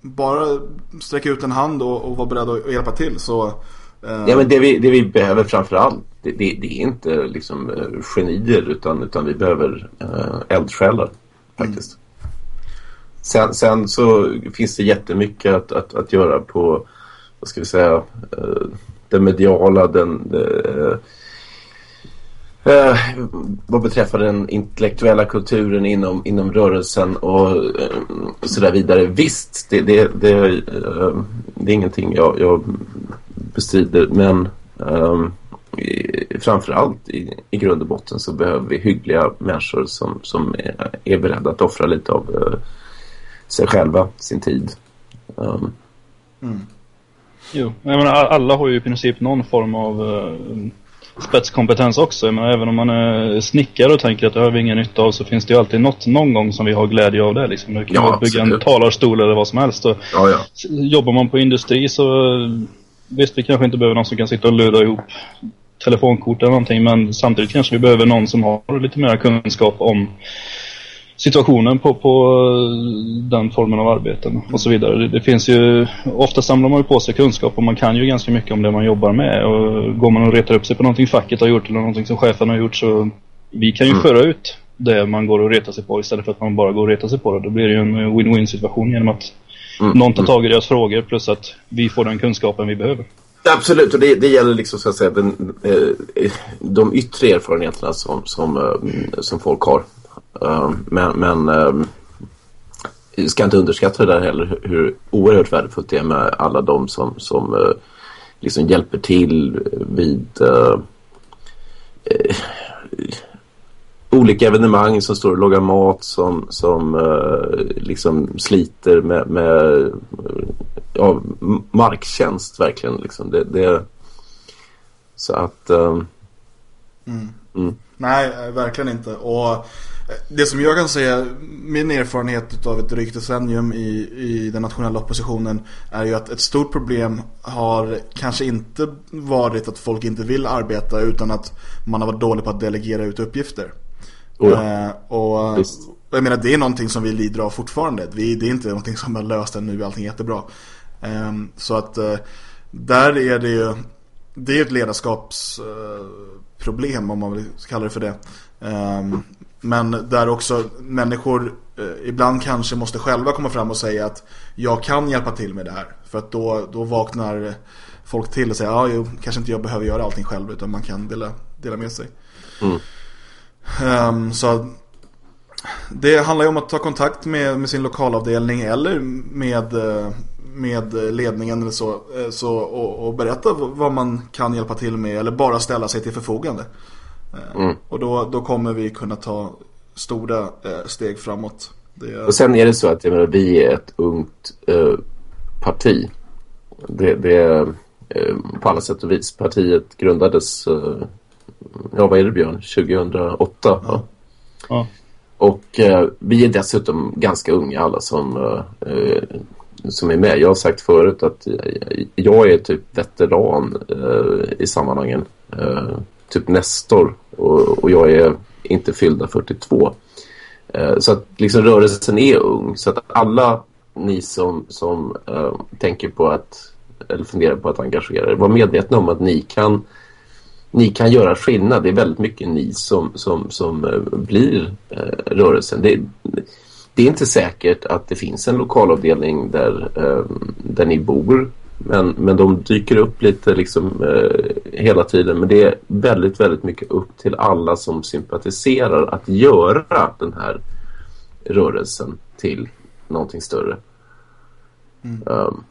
bara sträcka ut en hand och, och vara beredd att hjälpa till så... Ja men det vi, det vi behöver framförallt det, det, det är inte liksom uh, genier utan, utan vi behöver uh, eldsjälar faktiskt. Mm. Sen, sen, så finns det jättemycket att, att, att göra på vad ska vi säga den mediala, den Eh, vad beträffar den intellektuella kulturen inom, inom rörelsen och eh, så där vidare. Visst, det, det, det, eh, det är ingenting jag, jag bestrider men eh, framförallt i, i grund och botten så behöver vi hyggliga människor som, som är, är beredda att offra lite av eh, sig själva, sin tid. Um. Mm. Jo, jag menar, alla har ju i princip någon form av uh, spetskompetens också. Men även om man är snickare och tänker att det har vi ingen nytta av så finns det ju alltid något någon gång som vi har glädje av det. Liksom. Det kan ja, bygga en talarstol eller vad som helst. Och ja, ja. Jobbar man på industri så visst vi kanske inte behöver någon som kan sitta och luda ihop telefonkort eller någonting men samtidigt kanske vi behöver någon som har lite mer kunskap om situationen på, på den formen av arbeten och så vidare. Det, det, finns ju, ofta samlar man ju på sig kunskap och man kan ju ganska mycket om det man jobbar med och går man och retar upp sig på någonting facket har gjort eller någonting som chefen har gjort så vi kan ju mm. föra ut det man går och retar sig på istället för att man bara går och retar sig på det. Då blir det ju en win-win situation genom att mm. någon tar tag i deras frågor plus att vi får den kunskapen vi behöver. Absolut, och det, det gäller liksom så att säga den, eh, de yttre erfarenheterna som, som, eh, som folk har. Ehm, men, men um, ska inte underskatta det där heller hur oerhört värdefullt det är med alla de som, som liksom hjälper till vid olika evenemang som står och lagar mat som, som liksom sliter med, med ja, marktjänst verkligen liksom. det, det så att mm. Mm. Nej, verkligen inte. Och det som jag kan säga, min erfarenhet av ett drygt decennium i, i den nationella oppositionen är ju att ett stort problem har kanske inte varit att folk inte vill arbeta utan att man har varit dålig på att delegera ut uppgifter. Oh ja. eh, och Visst. jag menar det är någonting som vi lider av fortfarande. Vi, det är inte någonting som är löst ännu, allting är jättebra. Eh, så att eh, där är det ju, det är ett ledarskapsproblem om man vill kalla det för det. Um, men där också människor eh, ibland kanske måste själva komma fram och säga att jag kan hjälpa till med det här. För att då, då vaknar folk till och säger ja, jo, kanske inte jag behöver göra allting själv utan man kan dela, dela med sig. Mm. Um, så det handlar ju om att ta kontakt med, med sin lokalavdelning eller med, eh, med ledningen eller så, eh, så och, och, berätta vad man kan hjälpa till med eller bara ställa sig till förfogande. Eh, mm. Och då, då kommer vi kunna ta stora eh, steg framåt. Det... Och sen är det så att jag menar, vi är ett ungt eh, parti. Det, det är eh, på alla sätt och vis. Partiet grundades, eh, ja vad är det Björn, 2008? Ja. ja. Och eh, vi är dessutom ganska unga alla som, som är med. Jag har sagt förut att jag är typ veteran i sammanhangen typ Nestor och, och jag är inte fyllda 42. Eh, så att liksom rörelsen är ung. Så att alla ni som, som eh, tänker på att eller funderar på att engagera er, var medvetna om att ni kan ni kan göra skillnad. Det är väldigt mycket ni som, som, som eh, blir eh, rörelsen. Det, det, är inte säkert att det finns en lokalavdelning där, eh, där ni bor men, men de dyker upp lite liksom eh, hela tiden. Men det är väldigt, väldigt mycket upp till alla som sympatiserar att göra den här rörelsen till någonting större. Mm. Um,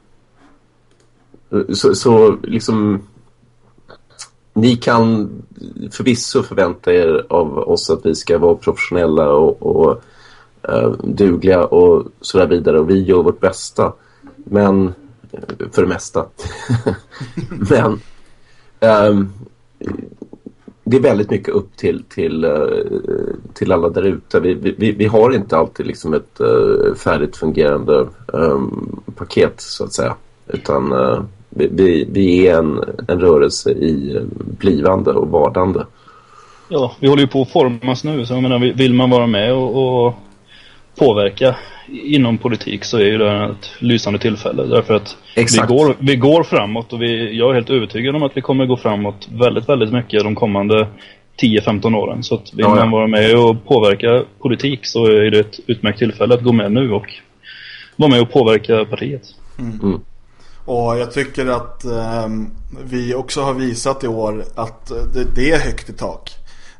så, så liksom ni kan förvisso förvänta er av oss att vi ska vara professionella och, och uh, dugliga och sådär vidare och vi gör vårt bästa. Men eh, för det mesta. [LAUGHS] Men Um, det är väldigt mycket upp till, till, uh, till alla där ute. Vi, vi, vi har inte alltid liksom ett uh, färdigt fungerande um, paket så att säga. Utan uh, vi, vi är en, en rörelse i blivande och vardande. Ja, vi håller ju på att formas nu. Så jag menar, vill man vara med och, och påverka inom politik så är ju det ett lysande tillfälle. Därför att vi går, vi går framåt och vi, jag är helt övertygad om att vi kommer gå framåt väldigt, väldigt mycket de kommande 10-15 åren. Så att vill ja, ja. man vara med och påverka politik så är det ett utmärkt tillfälle att gå med nu och vara med och påverka partiet. Mm. Mm. Och jag tycker att eh, vi också har visat i år att det, det är högt i tak.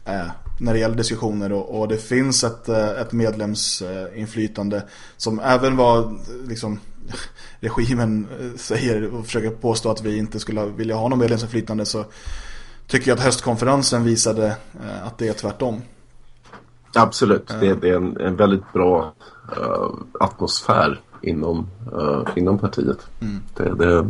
Eh, när det gäller diskussioner och, och det finns ett, eh, ett medlemsinflytande som även var liksom [LAUGHS] regimen eh, säger och försöker påstå att vi inte skulle vilja ha någon medlemsinflytande så tycker jag att höstkonferensen visade eh, att det är tvärtom. Absolut, det, det är en, en, väldigt bra uh, atmosfär inom, uh, inom partiet. Mm. Det, det,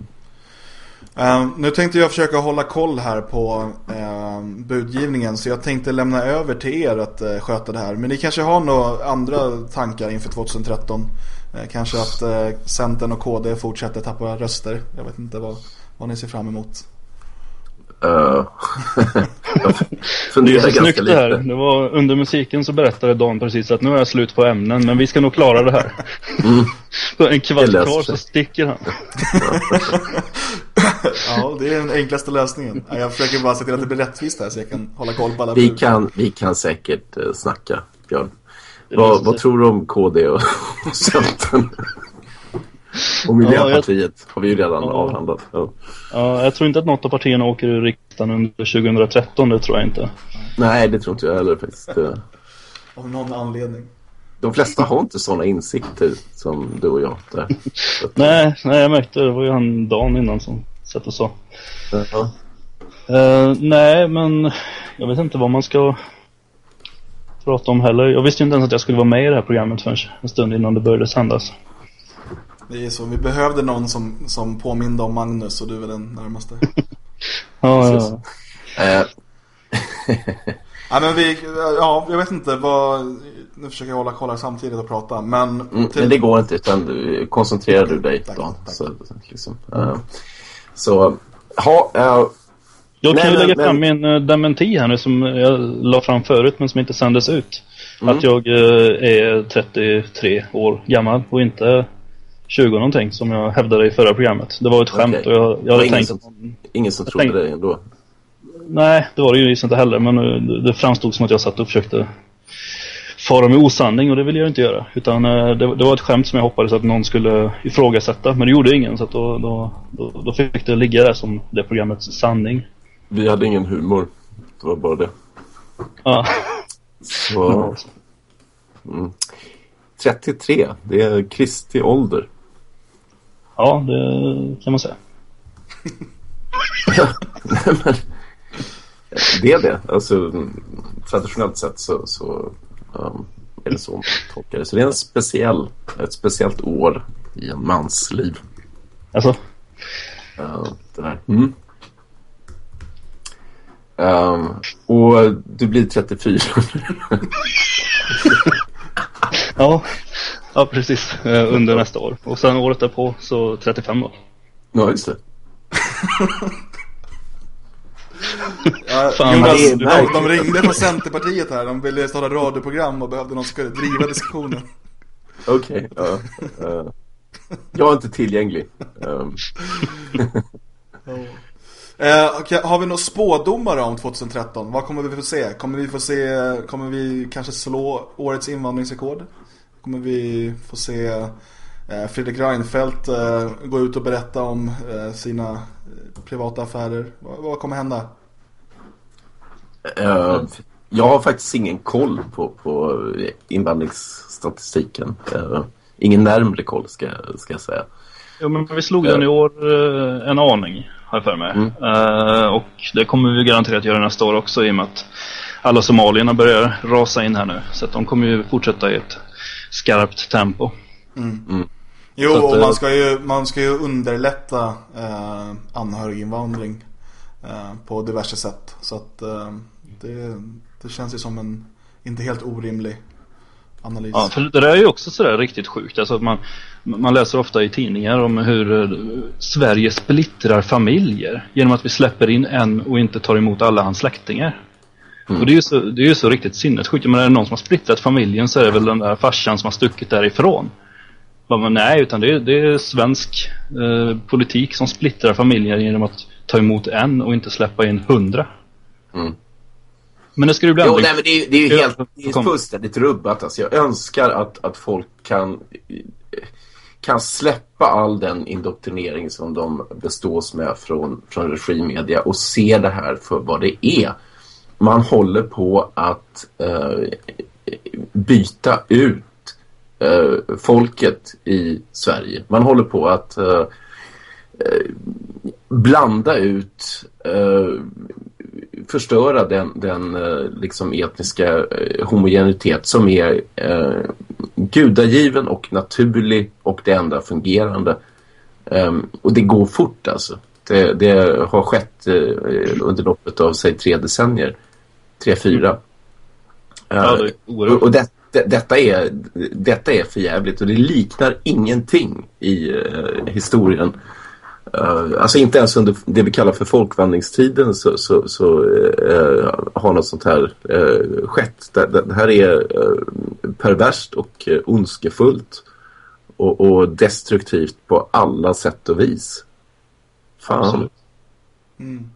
Uh, nu tänkte jag försöka hålla koll här på uh, budgivningen så jag tänkte lämna över till er att uh, sköta det här. Men ni kanske har några andra tankar inför 2013? kanske att Centern och KD fortsätter tappa röster. Jag vet inte vad, vad ni ser fram emot. [LAUGHS] Uh, funderar ganska snyggt lite. Här. Det var under musiken så berättade Dan precis att nu är jag slut på ämnen men vi ska nog klara det här. Mm. [LAUGHS] en kvart kvar så sticker han. [LAUGHS] ja, det är den enklaste lösningen. Jag försöker bara se till att det blir rättvist här så jag kan hålla koll på alla vi kan, vi kan säkert uh, snacka, Björn. Vad, vad tror du om KD och, och Centern? Och Miljöpartiet ja, jag... har vi ju redan ja. avhandlat. Ja. ja, jag tror inte att något av partierna åker ur riksdagen under 2013, det tror jag inte. Nej, det tror inte jag heller faktiskt. Av någon anledning. De flesta har inte sådana insikter som du och jag. Där. [LAUGHS] nej, nej, jag märkte det. Det var ju han dagen innan som satt och sa. Uh -huh. uh, nej, men jag vet inte vad man ska prata om heller. Jag visste inte ens att jag skulle vara med i det här programmet förrän en stund innan det började sändas. Det är så, vi behövde någon som, som påminde om Magnus och du är den närmaste. [LAUGHS] ja, ja. Eh. [LAUGHS] ja, men vi, ja, jag vet inte vad, nu försöker jag hålla koll samtidigt och prata, men... Mm, till... Men det går inte, utan du, koncentrerar du dig tack, då. Tack. Så, liksom, uh, så, ha, uh, jag kan ju lägga men... fram min uh, dementi här nu som jag la fram förut men som inte sändes ut. Mm. Att jag är 33 år gammal och inte 20 någonting som jag hävdade i förra programmet. Det var ett skämt okay. och jag, jag hade ingen tänkt... Som, ingen som trodde tänkte, det ändå? Nej, det var det ju inte heller men eh, det framstod som att jag satt och försökte fara med osanning och det ville jag inte göra. Utan eh, det, det, var ett skämt som jag hoppades att någon skulle ifrågasätta men det gjorde ingen så att då, då, då, då fick det ligga där som det programmets sanning. Vi hade ingen humor. Det var bara det. Ja. Så... Mm. 33, det är Kristi ålder. Ja, det kan man säga. ja, men, det är det. Alltså, traditionellt sett så, så um, är det så man tolkar det. Så det är en speciell, ett speciellt år i en mans liv. Alltså? Uh, det där. Mm. Um, och du blir 34. ja, Ja, precis. Eh, under nästa år. Och sen året därpå så 35 då. Ja, just det. [LAUGHS] ja, Fan, Jonas, de, de ringde från Centerpartiet här. De ville starta radioprogram och behövde någon som skulle driva diskussionen. Okej, okay, uh, uh, Jag är inte tillgänglig. Um. Uh, okay, har vi några spådomar om 2013? Vad kommer vi få se? Kommer vi få se, kommer vi kanske slå årets invandringsrekord? Kommer vi få se eh, Fredrik Reinfeldt eh, gå ut och berätta om eh, sina privata affärer. Vad, kommer hända? Jag har faktiskt ingen koll på, på invandringsstatistiken. Ingen närmre koll ska, ska jag säga. Jo, men vi slog den i år en aning, har jag för mig. Mm. och det kommer vi garanterat göra nästa år också i och med att alla somalierna börjar rasa in här nu. Så att de kommer ju fortsätta i ett skarpt tempo. Mm. Mm. Jo, att, och man eh, ska ju, man ska ju underlätta eh, anhöriginvandring. eh, på diverse sätt. Så att eh, det, det känns ju som en inte helt orimlig analys. Ja, för det där är ju också sådär riktigt sjukt. Alltså att man, man läser ofta i tidningar om hur eh, Sverige splittrar familjer genom att vi släpper in en och inte tar emot alla hans släktingar. Och det är ju så, det är ju så riktigt sinnessjukt. Men är det någon som har splittrat familjen så är det väl den där farsan som har stuckit därifrån. Men nej, utan det är, det är svensk eh, politik som splittrar familjer genom att ta emot en och inte släppa in hundra. Mm. Men det ska du bli Jo, aldrig... nej, men det är, det är ju helt det är fullständigt rubbat. Alltså, jag önskar att, att folk kan, kan släppa all den indoktrinering som de bestås med från, från regimmedia och se det här för vad det är. Man håller på att eh, byta ut eh, folket i Sverige. Man håller på att eh, eh, blanda ut eh, förstöra den, den eh, liksom etniska eh, homogenitet som är eh, gudagiven och naturlig och det enda fungerande. Eh, och det går fort alltså. Det, det har skett eh, under loppet av säg tre decennier. Tre, fyra. Ja, det Eh, och och det, det, detta, är, detta är för jävligt och det liknar ingenting i eh, historien. Uh, alltså inte ens under det vi kallar för folkvandringstiden så, så, så eh, har något sånt här uh, skett. Det, det, det här är uh, perverst och uh, ondskefullt och, och destruktivt på alla sätt och vis. Fan. Absolut. Mm.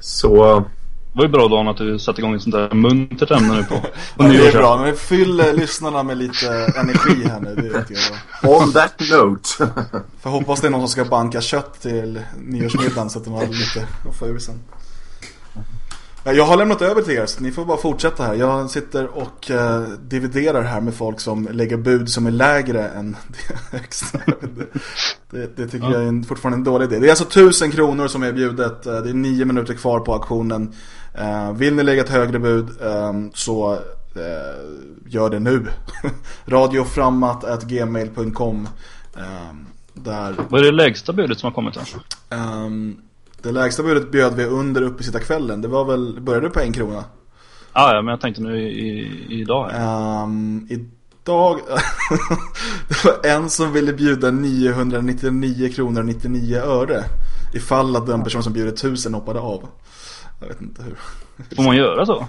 Så. Det var ju bra Dan att du satte igång ett sånt där muntert ämne nu på, [LAUGHS] på Ja, det är bra, men fyll lyssnarna med lite energi här nu, det tycker jag on that note. För hoppas det är någon som ska banka kött till nyårsmiddagen så att de har lite att få ur sen. Ja, Jag har lämnat över till er så ni får bara fortsätta här. Jag sitter och eh, dividerar här med folk som lägger bud som är lägre än [LAUGHS] det högsta. Det, det, tycker jag är fortfarande en dålig idé. Det är alltså 1000 kronor som är bjudet. Eh, Det är nio minuter kvar på auktionen. Eh, vill ni lägga ett högre bud eh, så gör det nu. [LAUGHS] Radioframmat.gmail.com eh, Där Vad är det lägsta budet som har kommit här? Ehm, det lägsta budet bjöd vi under uppesittarkvällen. Det var väl, började på en krona. Ah, ja, men jag tänkte nu i, i, idag. Ehm, idag, [LAUGHS] det var en som ville bjuda 999 kronor och 99 öre. Ifall att den person som bjuder 1000 hoppade av. Jag vet inte hur. Får man göra så?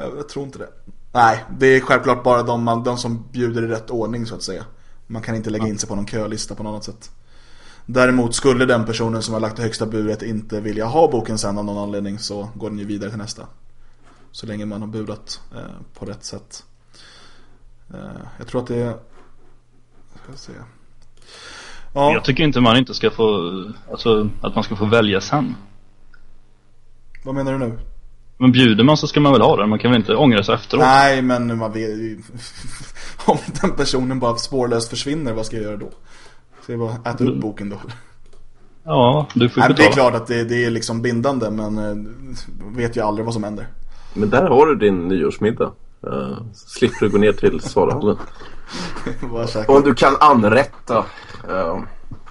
Jag, jag tror inte det. Nej, det är självklart bara de, de som bjuder i rätt ordning så att säga. Man kan inte lägga in sig på någon kölista på något sätt. Däremot skulle den personen som har lagt det högsta budet inte vilja ha boken sen av någon anledning så går den ju vidare till nästa. Så länge man har budat eh, på rätt sätt. Eh, jag tror att det är... Ska jag se. Ja, Jag tycker inte man inte ska få, alltså att man ska få välja sen. vad menar du nu? Men bjuder man så ska man väl ha det, man kan väl inte ångra sig efteråt? Nej, men man vet ju- [LAUGHS] Om den personen bara spårlöst försvinner, vad ska jag göra då? Ska jag bara äta upp boken då? Ja, du får Nej, det är betala. klart att det, det är liksom bindande men eh, vet ju aldrig vad som händer. Men där har du din nyårsmiddag. Uh, slipper du gå ner till säker. [LAUGHS] Om du kan anrätta eh,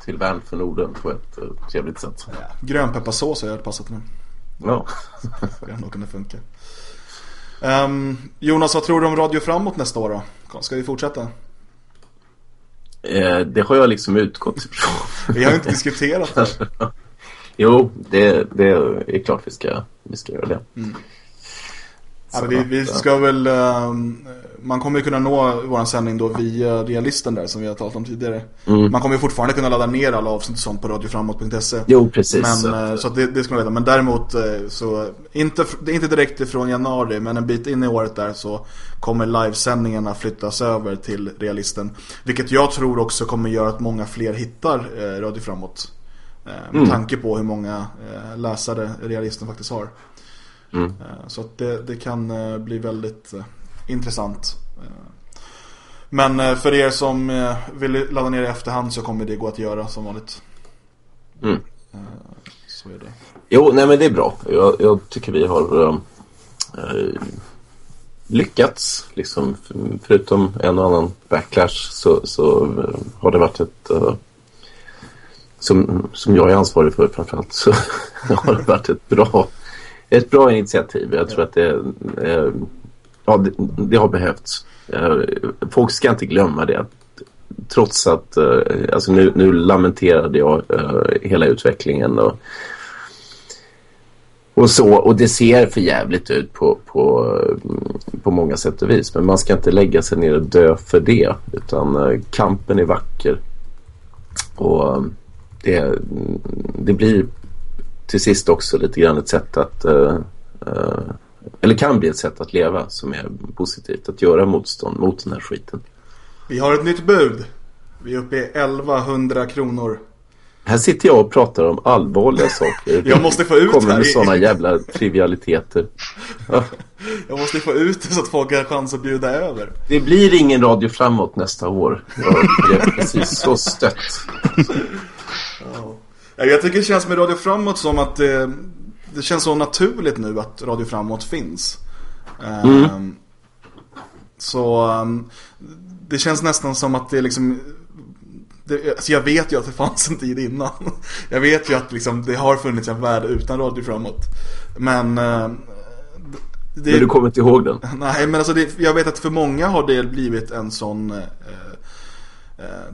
till värn för Norden på ett uh, trevligt sätt. Grönpepparsås har jag passat nu. Ja. Det hade nog kunnat funka. Ehm, Jonas, vad tror du om Radio Framåt nästa år då? Ska vi fortsätta? Eh, det har jag liksom utgått ifrån. Vi har inte diskuterat det. [LAUGHS] Jo, det, det är klart vi ska, vi ska göra det. Ja, men vi, vi ska väl, ehm, man kommer ju kunna nå vår sändning då via realisten där som vi har talat om tidigare. Mm. Man kommer ju fortfarande kunna ladda ner alla avsnitt och sånt på radioframåt.se. Jo, precis. Men, Så eh, att, så att det, det ska man veta. Men däremot eh, så, inte, inte direkt ifrån januari, men en bit in i året där så kommer livesändningarna flyttas över till Realisten. Vilket jag tror också kommer göra att många fler hittar eh, Radio Framåt. Eh, med Mm. tanke på hur många eh, läsare Realisten faktiskt har. Mm. Eh, så att det, det kan eh, bli väldigt eh, intressant. Men för er som vill ladda ner i efterhand så kommer det gå att göra som vanligt. Mm. Så är det. Jo, nej men det är bra. Jag, jag tycker vi har eh, lyckats. Liksom, förutom en och annan backlash så, så har det varit ett eh, som, som jag är ansvarig för framförallt så [LAUGHS] har det varit ett bra, ett bra initiativ. Jag tror att det, eh, ja, det, det, har behövts. Eh, folk ska inte glömma det. Trots att, eh, alltså nu, nu lamenterade jag hela utvecklingen och och så, och det ser för jävligt ut på, på, på många sätt och vis. Men man ska inte lägga sig ner och dö för det. Utan kampen är vacker. Och det, det blir till sist också lite grann ett sätt att uh, eller kan bli ett sätt att leva som är positivt. Att göra motstånd mot den här skiten. Vi har ett nytt bud. Vi är uppe i 1100 kronor. Här sitter jag och pratar om allvarliga saker. jag måste få ut Kommer här. med sådana jävla trivialiteter. [LAUGHS] jag måste få ut det så att folk har chans att bjuda över. Det blir ingen radio framåt nästa år. Jag är precis så stött. [LAUGHS] ja. Jag tycker det känns med Radio Framåt som att det, det känns så naturligt nu att Radio Framåt finns. Mm. Um, så um, det känns nästan som att det liksom det, alltså jag vet ju att det fanns en tid innan. [LAUGHS] Jag vet ju att liksom, det har funnits en värld utan Radio Framåt. Men... Eh, det, men du kommer inte ihåg den? [LAUGHS] Nej, men alltså det, jag vet att för många har det blivit en sån eh, eh,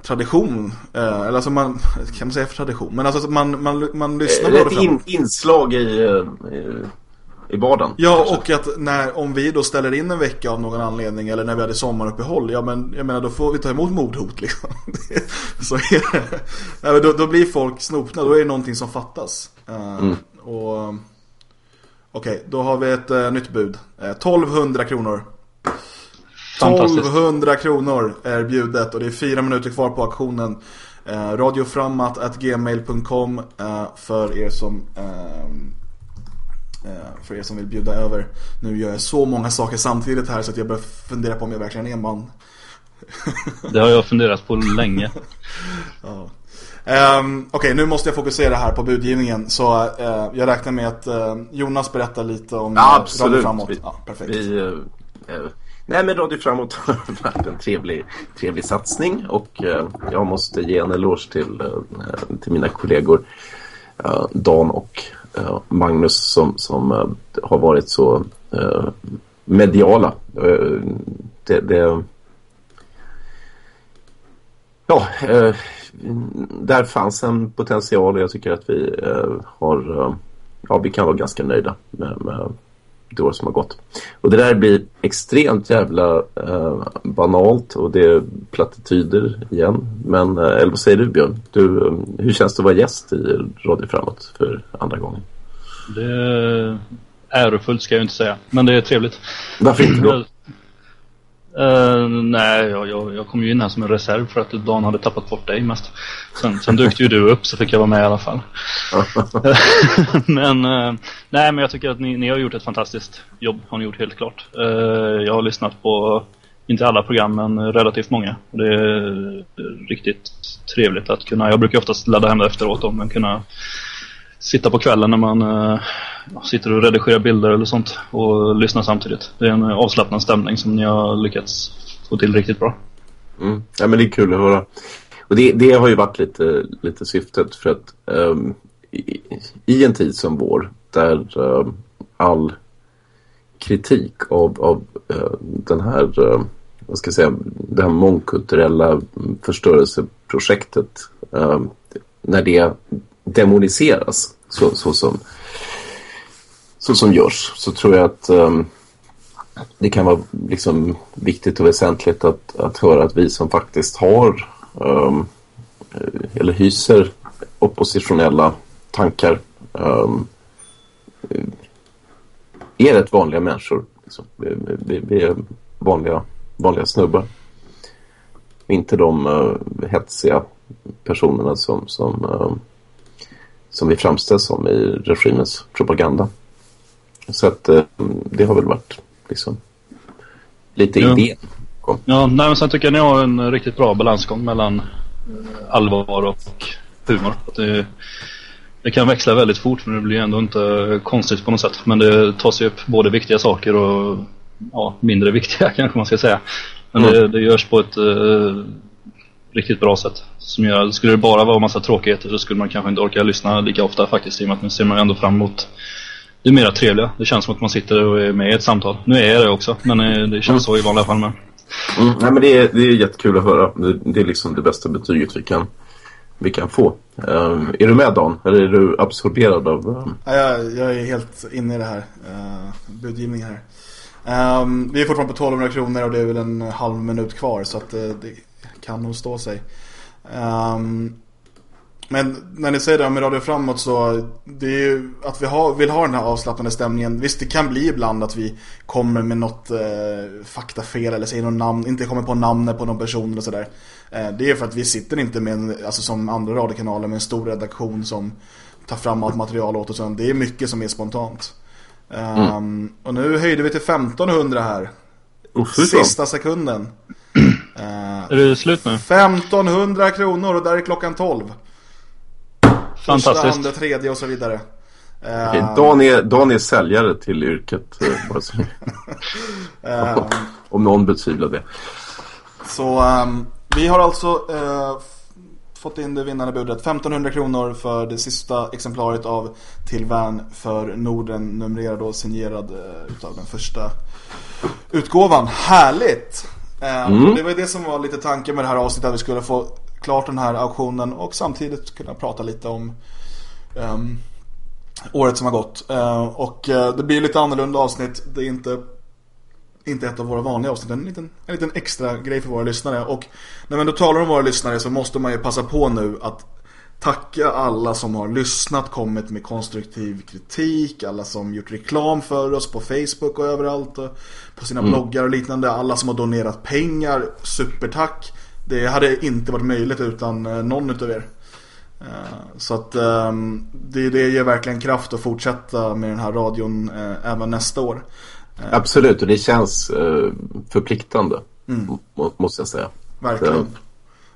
tradition. Eh, eller alltså man, kan man säga för tradition? Men alltså man, man, man lyssnar på Radio Framåt. Ett in, inslag i, i vardagen. Ja, kanske. och att när, om vi då ställer in en vecka av någon anledning eller när vi hade sommaruppehåll, ja men jag menar då får vi ta emot mordhot [LAUGHS] liksom. så är det. Då, då blir folk snopna, då är det någonting som fattas. Mm. och Okej, okay, då har vi ett uh, nytt bud. Uh, eh, 1200 kronor. 1200 kronor är bjudet och det är fyra minuter kvar på auktionen. Uh, radioframmat.gmail.com för er som Eh, för er som vill bjuda över. Nu gör jag så många saker samtidigt här så att jag börjar fundera på om jag verkligen är en man. Det har jag funderat på länge. [LAUGHS] ja. Um, Okej, okay, nu måste jag fokusera här på budgivningen. Så uh, jag räknar med att uh, Jonas berättar lite om ja, absolut. Radio Framåt. Vi, ja, perfekt. Vi, uh, nej, men Radio Framåt har [LAUGHS] varit en trevlig, trevlig satsning. Och eh, jag måste ge en eloge till, eh, till mina kollegor eh, Dan och Magnus som, som har varit så mediala. Det, det, ja, där fanns en potential och jag tycker att vi har ja, vi kan vara ganska nöjda med, med det år som har gått. Och det där blir extremt jävla eh, banalt och det är plattityder igen. Men eh, eller vad säger du Björn? Du, eh, hur känns det att vara gäst i Radio Framåt för andra gången? Det är ärofullt ska jag inte säga. Men det är trevligt. Varför inte då? [CLEARS THROAT] Uh, nej, jag, jag, jag, kom ju in här som en reserv för att Dan hade tappat bort dig mest. Sen, sen dök ju du upp så fick jag vara med i alla fall. [LAUGHS] men uh, nej, men jag tycker att ni, ni, har gjort ett fantastiskt jobb. Har ni gjort helt klart. Uh, jag har lyssnat på, inte alla program, men relativt många. Det är riktigt trevligt att kunna, jag brukar oftast ladda hem det efteråt då, men kunna sitta på kvällen när man uh, sitter och redigerar bilder eller sånt och lyssnar samtidigt. Det är en avslappnad stämning som ni har lyckats få till riktigt bra. Mm. Ja, men det är kul att höra. Och det, det har ju varit lite, lite syftet för att um, i, i, en tid som vår där um, all kritik av, av uh, den här uh, vad ska jag säga, det här mångkulturella förstörelseprojektet när det demoniseras så, så, som, så som görs så tror jag att um, det kan vara liksom viktigt och väsentligt att, att höra att vi som faktiskt har um, eller hyser oppositionella tankar um, är rätt vanliga människor. Liksom. Vi, vi, vi, är vanliga, vanliga snubbar. Inte de uh, hetsiga personerna som, som uh, som vi framställs som i regimens propaganda. Så att eh, det har väl varit liksom lite ja. idén. Kom. Ja, nej, men sen tycker jag ni har en riktigt bra balansgång mellan eh, allvar och humor. Det, det kan växla väldigt fort men det blir ändå inte konstigt på något sätt. Men det tar sig upp både viktiga saker och ja, mindre viktiga [LAUGHS] kanske man ska säga. Men mm. det, det görs på ett uh, riktigt bra sätt. Som gör, skulle det bara vara en massa tråkigheter så skulle man kanske inte orka lyssna lika ofta faktiskt. I och med att nu ser man ändå fram emot det mera trevliga. Det känns som att man sitter och är med i ett samtal. Nu är jag det också, men eh, det känns så i vanliga fall med. Mm, nej, men det är, det är jättekul att höra. Det, det är liksom det bästa betyget vi kan, vi kan få. Uh, är du med Dan? Eller är du absorberad av... Uh... Ja, jag, jag är helt inne i det här. Uh, budgivning här. Um, vi är fortfarande på 1200 kronor och det är väl en halv minut kvar så att uh, det kan nog stå sig. Um, men när ni säger det med Radio Framåt så det är ju att vi har, vill ha den här avslappnande stämningen. Visst det kan bli ibland att vi kommer med något eh, faktafel eller säger något namn, inte kommer på namnet på någon person och sådär. Eh, det är för att vi sitter inte med, en, alltså som andra radiokanaler med en stor redaktion som tar fram allt material åt oss. Det är mycket som är spontant. Um, mm. Och nu höjde vi till 1500 här. Oh, Sista sekunden. Uh, är det slut nu? 1500 kronor och där är klockan 12. Fantastiskt. Första, andra, tredje och så vidare. Okay, Dan, är, Dan är säljare till yrket. um, [LAUGHS] Om någon betvivlar det. Så um, vi har alltså uh, fått in det vinnande budet. 1500 kronor för det sista exemplaret av Till värn för Norden. Numrerad och signerad uh, utav den första utgåvan. Härligt! Uh, mm. Det var det som var lite tanken med det här avsnittet. Att vi skulle få klart den här auktionen och samtidigt kunna prata lite om um, året som har gått. Uh, och uh, det blir lite annorlunda avsnitt. Det är inte, inte ett av våra vanliga avsnitt. En liten, en liten extra grej för våra lyssnare. Och när man då talar om våra lyssnare så måste man ju passa på nu att tacka alla som har lyssnat, kommit med konstruktiv kritik, alla som gjort reklam för oss på Facebook och överallt och på sina mm. bloggar och liknande, alla som har donerat pengar, supertack. Det hade inte varit möjligt utan eh, någon utav er. Eh, så att ehm, det, det ger verkligen kraft att fortsätta med den här radion eh, även nästa år. Absolut, och det känns förpliktande, mm. måste jag säga. Verkligen.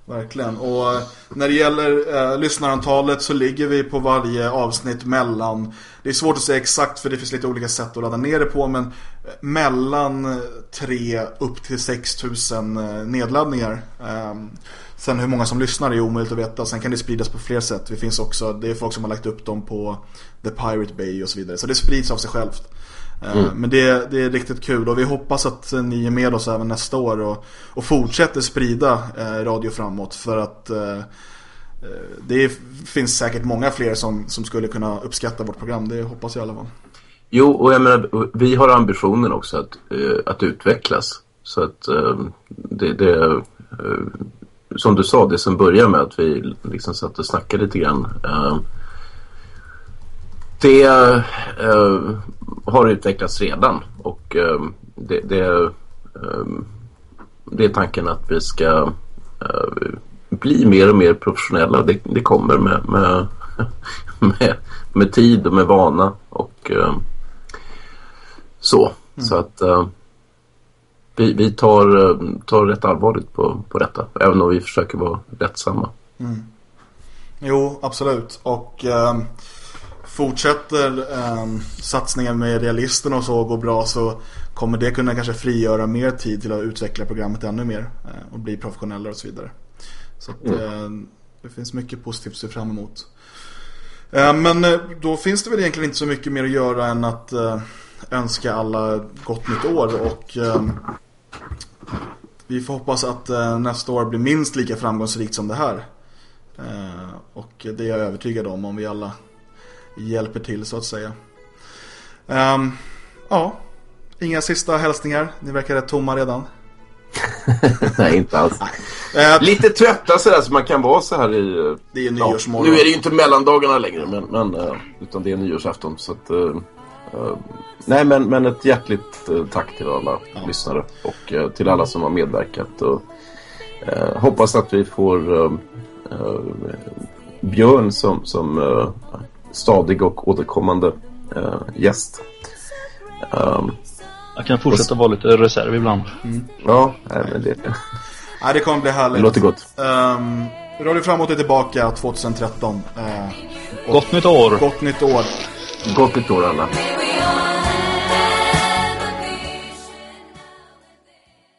Verkligen. Och eh, när det gäller eh, lyssnarantalet så ligger vi på varje avsnitt mellan, det är svårt att säga exakt för det finns lite olika sätt att ladda ner det på, men eh, mellan eh, 3 upp till 6000 eh, nedladdningar. Eh, sen hur många som lyssnar är omöjligt att veta. Sen kan det spridas på fler sätt. Det finns också, det är folk som har lagt upp dem på The Pirate Bay och så vidare. Så det sprids av sig självt. Eh, mm. Men det, det är riktigt kul och vi hoppas att ni är med oss även nästa år och, och fortsätter sprida eh, radio framåt för att eh, det finns säkert många fler som, som skulle kunna uppskatta vårt program, det hoppas jag i alla fall. Jo, och jag menar, vi har ambitionen också att, att utvecklas. Så att det, det som du sa, det som börjar med att vi liksom satt och snackade lite grann det uh, har utvecklats redan och uh, det, det, uh, det, är tanken att vi ska bli mer och mer professionella. Det, det kommer med, med, [LAUGHS] med, med, tid och med vana och så. Mm. Så att vi, vi tar, tar rätt allvarligt på, på detta. Även om vi försöker vara rättsamma. Mm. Jo, absolut. Och fortsätter eh, satsningen med realisterna och så går bra så kommer det kunna kanske frigöra mer tid till att utveckla programmet ännu mer eh, och bli professionellare och så vidare. Så att, eh, det finns mycket positivt att se fram emot. Eh, men eh, då finns det väl egentligen inte så mycket mer att göra än att eh, önska alla gott nytt år och vi får hoppas att nästa år blir minst lika framgångsrikt som det här. och det är jag övertygad om om vi alla hjälper till så att säga. Um, ja, inga sista hälsningar. Ni verkar rätt tomma redan. [LAUGHS] Nej, inte alls. Nej. Uh, Lite trötta sådär som man kan vara så här i... Det är nyårsmorgon. Ja, nu är det ju inte mellandagarna längre, men, men, uh, utan det är nyårsafton. Så att, uh, nej, men, men ett hjärtligt tack till alla ja. lyssnare och till alla som har medverkat. Och, hoppas att vi får Björn som, som stadig och återkommande uh, gäst. Um, jag kan fortsätta och... vara lite reserv ibland. Mm. Ja, men det... [LAUGHS] ja, det kommer bli härligt. Det låter gott. Um, Radio Framåt är tillbaka 2013. Uh, gott nytt år. Gott nytt år. Gott nytt år alla.